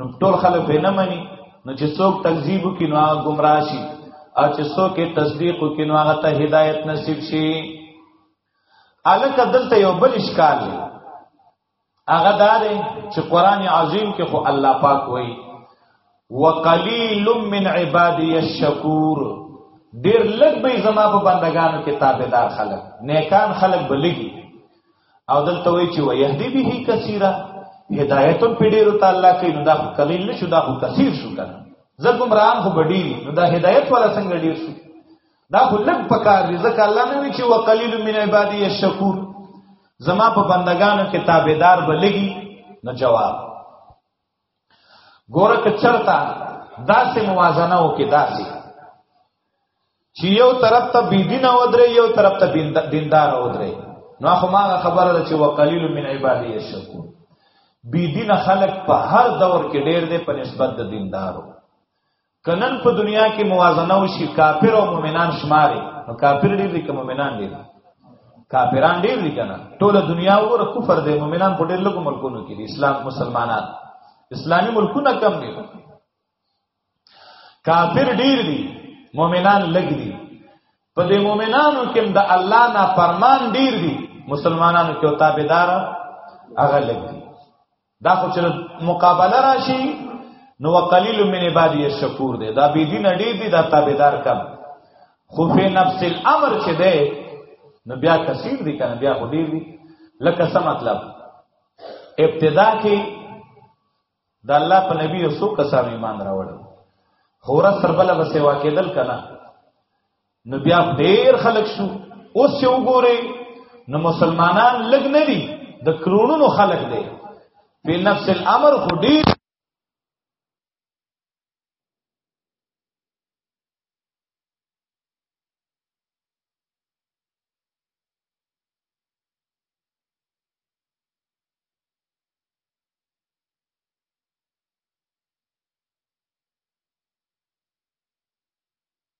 نو ټول خلک به نه مني نو چې څوک تکذیب وکړي نو هغه گمراه شي او چې څوک تصدیق وکړي نو هغه ته هدایت نصیب شي الکه دلته یو بل اشکال دی هغه دا دی چې قران عظیم کې خو الله پاک وایي وقلیل من عبادی الشکور ډیر لږ به زما په بندگانو کې تابعدار خلک نیکان خلک بلګي او دلته وی چې ويهدي به کثیره هدایت په ډیرو تعالی کې نو دا قلیل نشو دا خو کثیر شو کنه زګم رام خو بډی نو دا هدایت ولا څنګه ډیر شو دا خو لږ پکار دی ځکه الله نه وی چې وقلیل من عبادی الشکور زما په بندگانو کې تابعدار بلګي نو جواب ګوره که چرته داسې موازنه وکړي داسې چې یو طرف ته بيدینه ودرې یو طرف ته دیندار ودرې نو خو ما خبره ده چې وقلیل من عبادی الشکور بيدینه خلق په هر دور کې ډېر دي په نسبت د دیندارو کنن په دنیا کې موازنه وشي کافر او مؤمنان شماري نو کافر ډیر دي که مؤمنان ډیر کافران ډیر دي کنه ټول دنیا وګوره کفر دی مؤمنان په ډیر لږو ملکونو کې دي اسلام مسلمانان اسلامي ملکونه کم دي کافر ډیر دي مؤمنان لږ دي په دې مؤمنانو کې د الله نه فرمان ډیر دي مسلمانانو کې تابعدار هغه لږ دي دا خو چې مقابله راشي نو وقلیل من عبادی الشکور دی دا بی دین ډیر دی دا تابعدار کم خو په نفس الامر چې دی نو بیا کثیر دی کنه بیا خو ډیر دی لکه څه مطلب ابتدا کې د الله په نبی او سو کسان ایمان راوړل خورا سربله بسې واکېدل کنه نو بیا ډیر خلک شو اوس یو ګوري نو مسلمانان لګ نه دي د کرونونو خلک دي په نفس الامر خو ډیر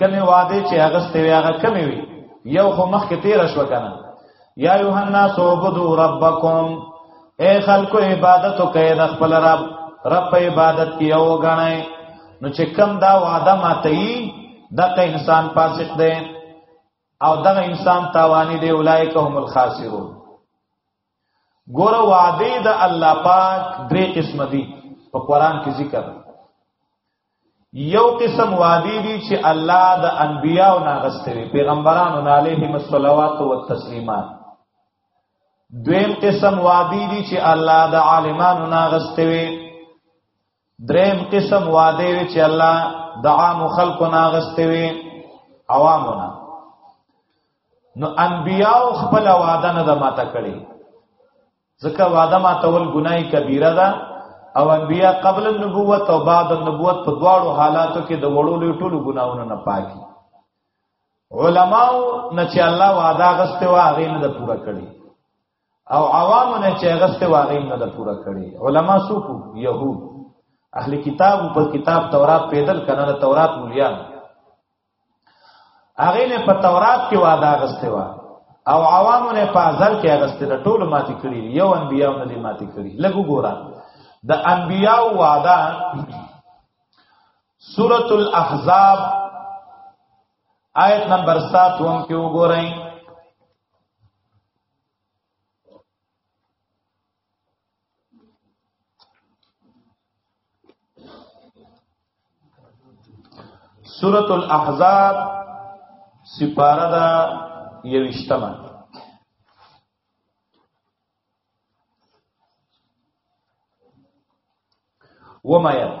کمی وعده چې هغه ستوي هغه کمی وي یو خو مخ کې تیر شو کنه یا یوحنا سوبدو ربکم اے خلکو عبادت کوي د خپل رب رب په عبادت کې یو غنای نو چې کم دا وعده ماتي دغه انسان فاسق دی او دغه انسان تاوانی دی اولایک هم الخاسرون ګور وعده د الله پاک درې قسم دي په قران کې ذکر یو قسم وعده دي چې الله د انبیاو ناغستوي پیغمبرانو علیهم الصلوات و التسلیمات دویم قسم وعده دي چې الله د عالمانو ناغستوي دریم قسم وعده وی چې الله د عام خلکو ناغستې وی عوامونه نو انبیاء خپل وعده نه د ماته کړي ځکه وعده ماتول ګناي کبیره ده او انبیاء قبل النبوت او بعد النبوت په دواړو حالاتو کې د وړو لوی ټولو ګناونو نه پاکي علماو نه چې الله وعده غسته وا هغه نه د پوره کړي او عوام نه چې غسته واغې نه د پوره کړي علما سوق يهود اهل کتاب په کتاب تورات پیدل کنه د تورات مولیا هغه نه په تورات کې وعده غسته وا او عوام نه په ازل کې غسته د ټولو ماتې کړي یو انبیا نه دي ماتې کړي لګو ګورا د انبیا وعده سورۃ الاحزاب آیت نمبر 7 هم کې وګورئ سورة الاحزاب سپاره دا یوشتمه ومایت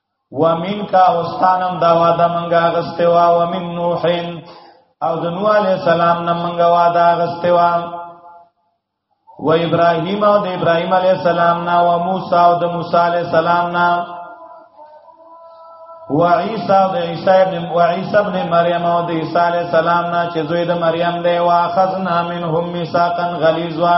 ومنک واستانم دا وعده منګه غسته وا ومن نوح او د نوح علی السلام نن منګه وعده غسته وا و ابراهیم او د ابراهیم علی السلام نا و موسی او د موسی علی السلام نا و عیسی او د عیسی ابن و عیسی ابن مریم او د عیسی علی السلام نا چې زوی د مریم دی واخذنا منهم میثاقا غلیظا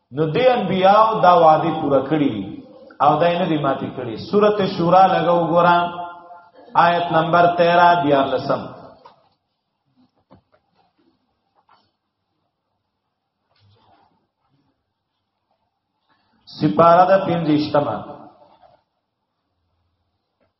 نو دې انبیاو دا وعده پوره کړی او دا نه دی ماتې کړی سورته شورا لګاو ګورا آیت نمبر 13 دیار لسم سپارا دا پینځه اشتمه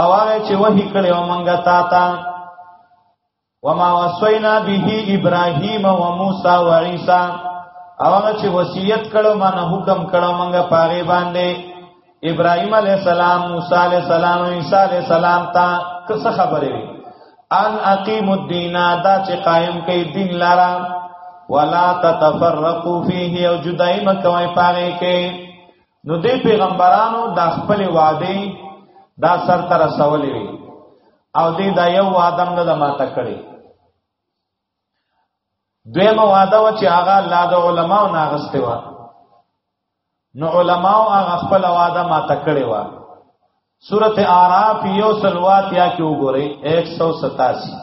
او هغه چې وحی کړي او مونږه تا تا وما وصینا به ابراهیم و موسی و عیسی او هغه چې وصیت کړو ما نه حکم کړو مونږه پاره باندې ابراهیم علی السلام موسی علی السلام عیسی علی السلام تا څه خبرې وي ان اقیم الدین دا چې قائم کړي دین لارا ولا تتفرقوا فيه او جدای مکوای پاره کې نو دې پیغمبرانو دا خپل وعده دا سر تر سوالې وي او دې دا یو وعده نه د ماته کړی دویمه وعده و چې هغه الله د علماو ناغسته و نو علماو هغه خپل وعده ماته کړی و سورته اعراف یو سلوات یا کې وګورئ 187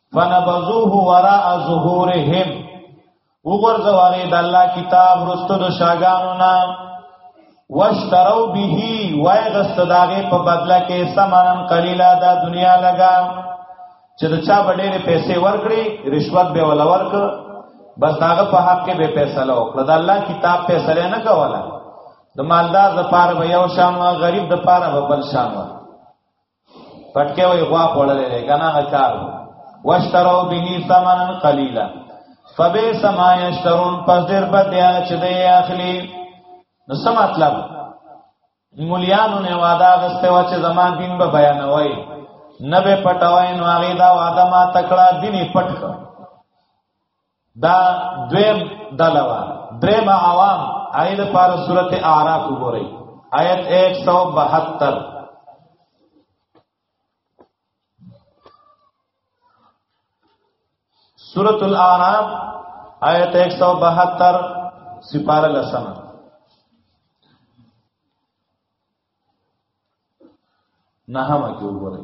فنبذوه وراء ظهورهم وګرځوالې د الله کتاب رستو د شاګانو نه واشتروا به وای غست داغه په بدله کې سمنن قلیلا دا دنیا لگا چې دا چا ډېرې پیسې ورکړي رشوت به ولا ورک بس داغه په حق کې به فیصله وکړه دا الله کتاب فیصله نه کوله د مالدار د پاره به یو شان غریب د پاره به بل شان پټکه وي غوا خوړلې ده کنه کار واشترو به ثمنن قليلا فبئس ما يشترون پس ډېر بد دی چې دی اخلي نو څه مطلب مولیانو نه وعده غسته و چې زمان دین به بیانوي نه به پټوي نو هغه دا وعده ما تکړه دیني پټ کړ دا دویم دلوا دریم عوام آیت پر صورت اعراف وګورئ آیت 172 سورۃ الاعراف آیت 172 سپارہ لسمہ نہما کې وګورئ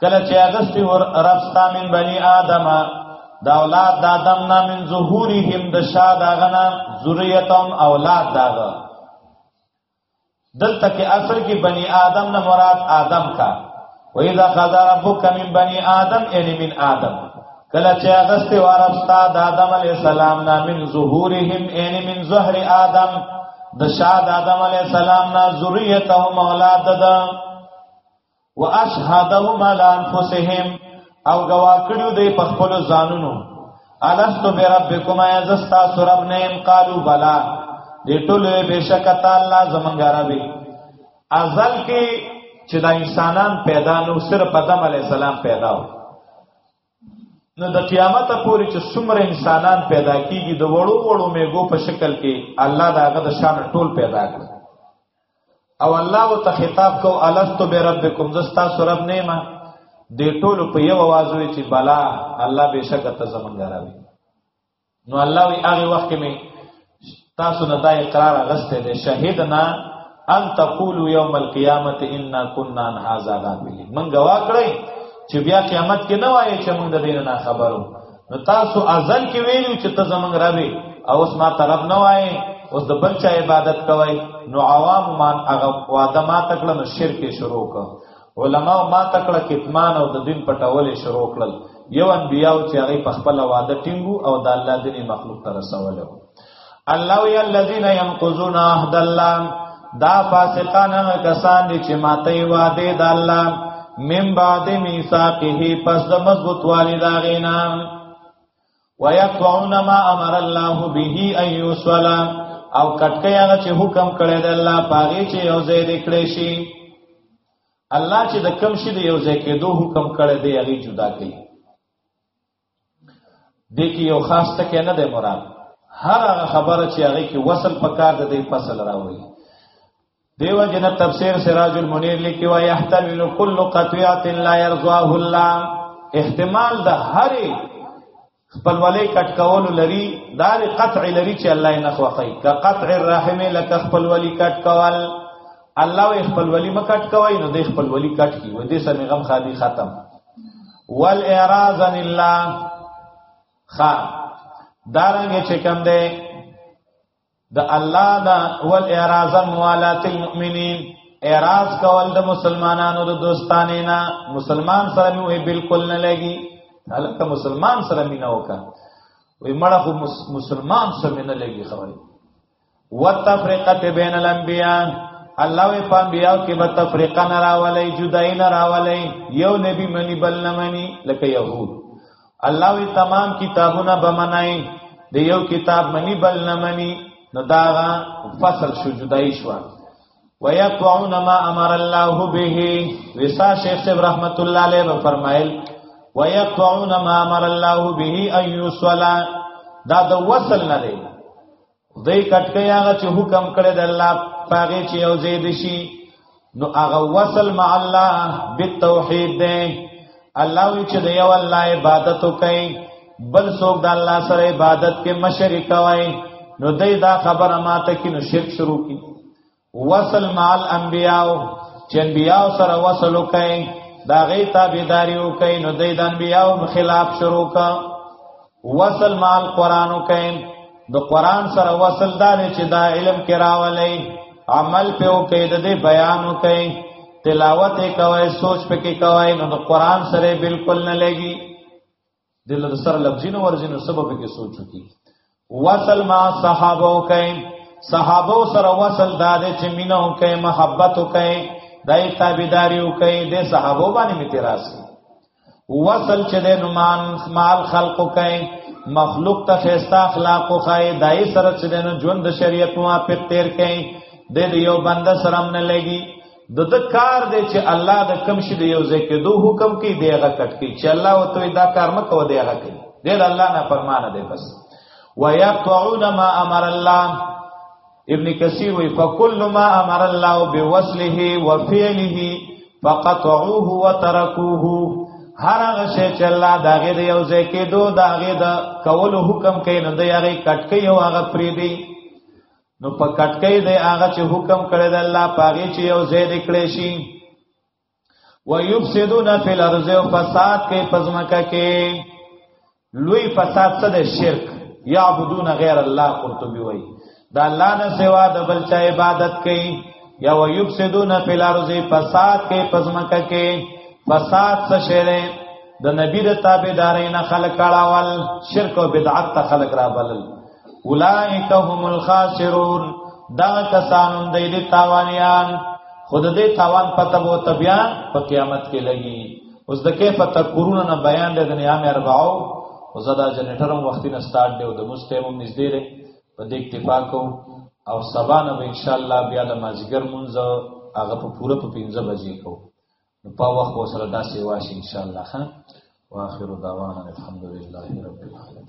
کله چې اغستی ور رب ستا من بنی آدم دا اولاد د آدم نه من ظهورهم د شا دا غنا ذریتهم اولاد دا دلته کې اصل کې بنی آدم نه مراد آدم کا و اذا خذ ربک من بنی آدم یعنی من آدم کله چې اغستی ور رب ستا د آدم علی السلام نه من ظهورهم یعنی من ظهر آدم د شا د آدم علی السلام نه ذریتهم اولاد دا, دا واشهدهم على انفسهم او گوا کړو دی په خپل ځانونو الست بربکم یا زستا سرب نیم قالو بلا دې ټول بشک تعالی زمونږ رب ازل کې چې دا انسانان پیدا نو صرف آدم علی السلام پیدا و نو د قیامت پورې چې څومره انسانان پیدا کیږي د وړو وړو میګو په شکل کې الله دا هغه د شان ټول پیدا کړ او الله و ته خطاب کو الستو به ربکم زستا سرب نیما د ټولو په یو आवाज وی چې بلا الله بشک ته زمونږ راوي نو الله وی هغه وخت می تاسو نه دا اقرار غسته ده شهیدنا ان تقولوا یوم القیامه انا كنا عن هذا غافلین من گوا کړی چې بیا قیامت کې نه وایي چې موږ د دین نه خبرو نو تاسو ازل کې ویلو چې ته زمونږ ربي او اوس ما طرف نه وایي اوس د بل چا عبادت کوي نو عوام مان هغه وعده ما تکړه نو شرک شروع کړ علما ما تکړه کتمان او د دین پټولې شروع کړل یو انبیاء چې هغه په خپل وعده ټینګو او د الله دیني مخلوق ته رسوله الله یا الذین ينقضون عهد الله دا فاسقان هغه کسان دي چې ماته وعده د الله من بعد میثاقه پس د مضبوط والداغینا ويقطعون ما امر الله به ان يوصل او کټکې هغه چې حکم کړی دی الله پاغي چې یو ځای دې کړی شي الله چې د کم شي دی یو ځای کېدو حکم کړی دی هغه جدا کوي دې کې یو خاص ټکی نه دی مراد هر هغه خبره چې هغه کې وصل پکار دی فصل راوړي دیو جن تفسیر سراج المنیر لیکي وای احتمل کل قطعات لا يرضاه الله احتمال د هر خپل ولې کټ کول لري دار قطع لري چې الله نه خوخی ک قطع الرحم لک خپل ولې کټ کول الله وي خپل ولي مکټ کوي نو د خپل ولي کټ کی و دې سمې غم خالي ختم وال اعراض عن الله خا دارنګ چې کوم دی د الله دا ول اعراض موالات المؤمنین اعراض کول د مسلمانانو د دوستانه نه مسلمان سره مې وې بالکل نه لګي هلکه مسلمان سره مې نه وکا وې مړه خو مسلمان سره مې نه لګي خبرې وتفرقه بین الانبیاء الله وی پام بیا کې به تفریقا نه راولې جدای نه راولې یو نبی منی بل نه منی لکه يهود الله وی تمام کتابونه بمنای د یو کتاب منی بل نه منی نو دا فصل شو جدای شو ويقعون ما امر الله به وسا شیخ صاحب رحمت الله علیه فرمایل ويقعون ما امر الله به ايو صلا دا د وصل نه دی خدای کټکې هغه چې حکم کړی د الله پاګه چې یو زید شي نو هغه وصل مع الله بالتوحید ده الله وی چې دی یو الله عبادت کوي بل څوک د الله سره عبادت کې مشرک وای نو دای دا خبره ماته کې نو شرک شروع کی وصل مع الانبیاء چې انبیاء سره وصل وکړي دا غي تابعداري وکړي نو د انبیاء خلاف شروع کا وصل مع القران وکړي د قران سره وصل دار چې دا علم کراولې عمل په وکړي د دې بیان وکړي تلاوت کوي سوچ پکې کوي نو د قران سره بالکل نه لګي دل د سر لفظینو ورزینو سبب کې سوچو کی وصل ما صحابه کوي صحابه سره وصل داده چې مینه کوي محبت کوي دای تابعداري کوي د صحابه باندې میتراس وصل چې د نومان مال خلق کوي مخلوق ته خستا اخلاق او خای دای سره چې د ژوند شریعت موافق تیر کوي د یو بنده سره نه لګي د د کار دی چې الله د کم شي د یو ځای کېدو حکم کوي دی هغه کټ کوي چې الله وته دا کار مکو دی هغه کوي دی د الله نه فرمانه دی بس ويقطعون ما امر الله ابن کثیر وی فکل ما امر الله بوصله وفعله فقطعوه وتركوه هر هغه شی چې الله دا غي د یو ځای کېدو دا غي د کول حکم کوي نو دی هغه کټ کوي او هغه پری دی نو په کټکې دی هغه چې حکم کړی د الله پاغي چې یو ځای نکړې شي ويفسدون فی الارض او فساد کې پزماکه کې لوی فساد څه ده شرک یعبدون غیر الله قرطبی وای دا الله نه سوا د بل چا عبادت کوي یا ويفسدون فی الارض فساد کې پزماکه کې فساد څه شی ده د نبی د تابعدارین خلق کړهول شرک او بدعت ته خلق را بلل اولائک هم الخاسرون دا کسان دی دی تاوانیان خود دې تاوان پته وو تبیا په قیامت کې لګي اوس د کیف تکورونه نه بیان دی د نیام اربعو او زدا جنریټر هم وختي نه سٹارټ دی او د مستیم هم نږدې دی په دې اکتفا کو او سبا نه ان شاء الله بیا د مازیګر مونږ هغه په پوره په 15 بجې کو نو په وخت وسره دا سیوا شي ان شاء الله ها واخر دعوانا الحمد لله رب العالمين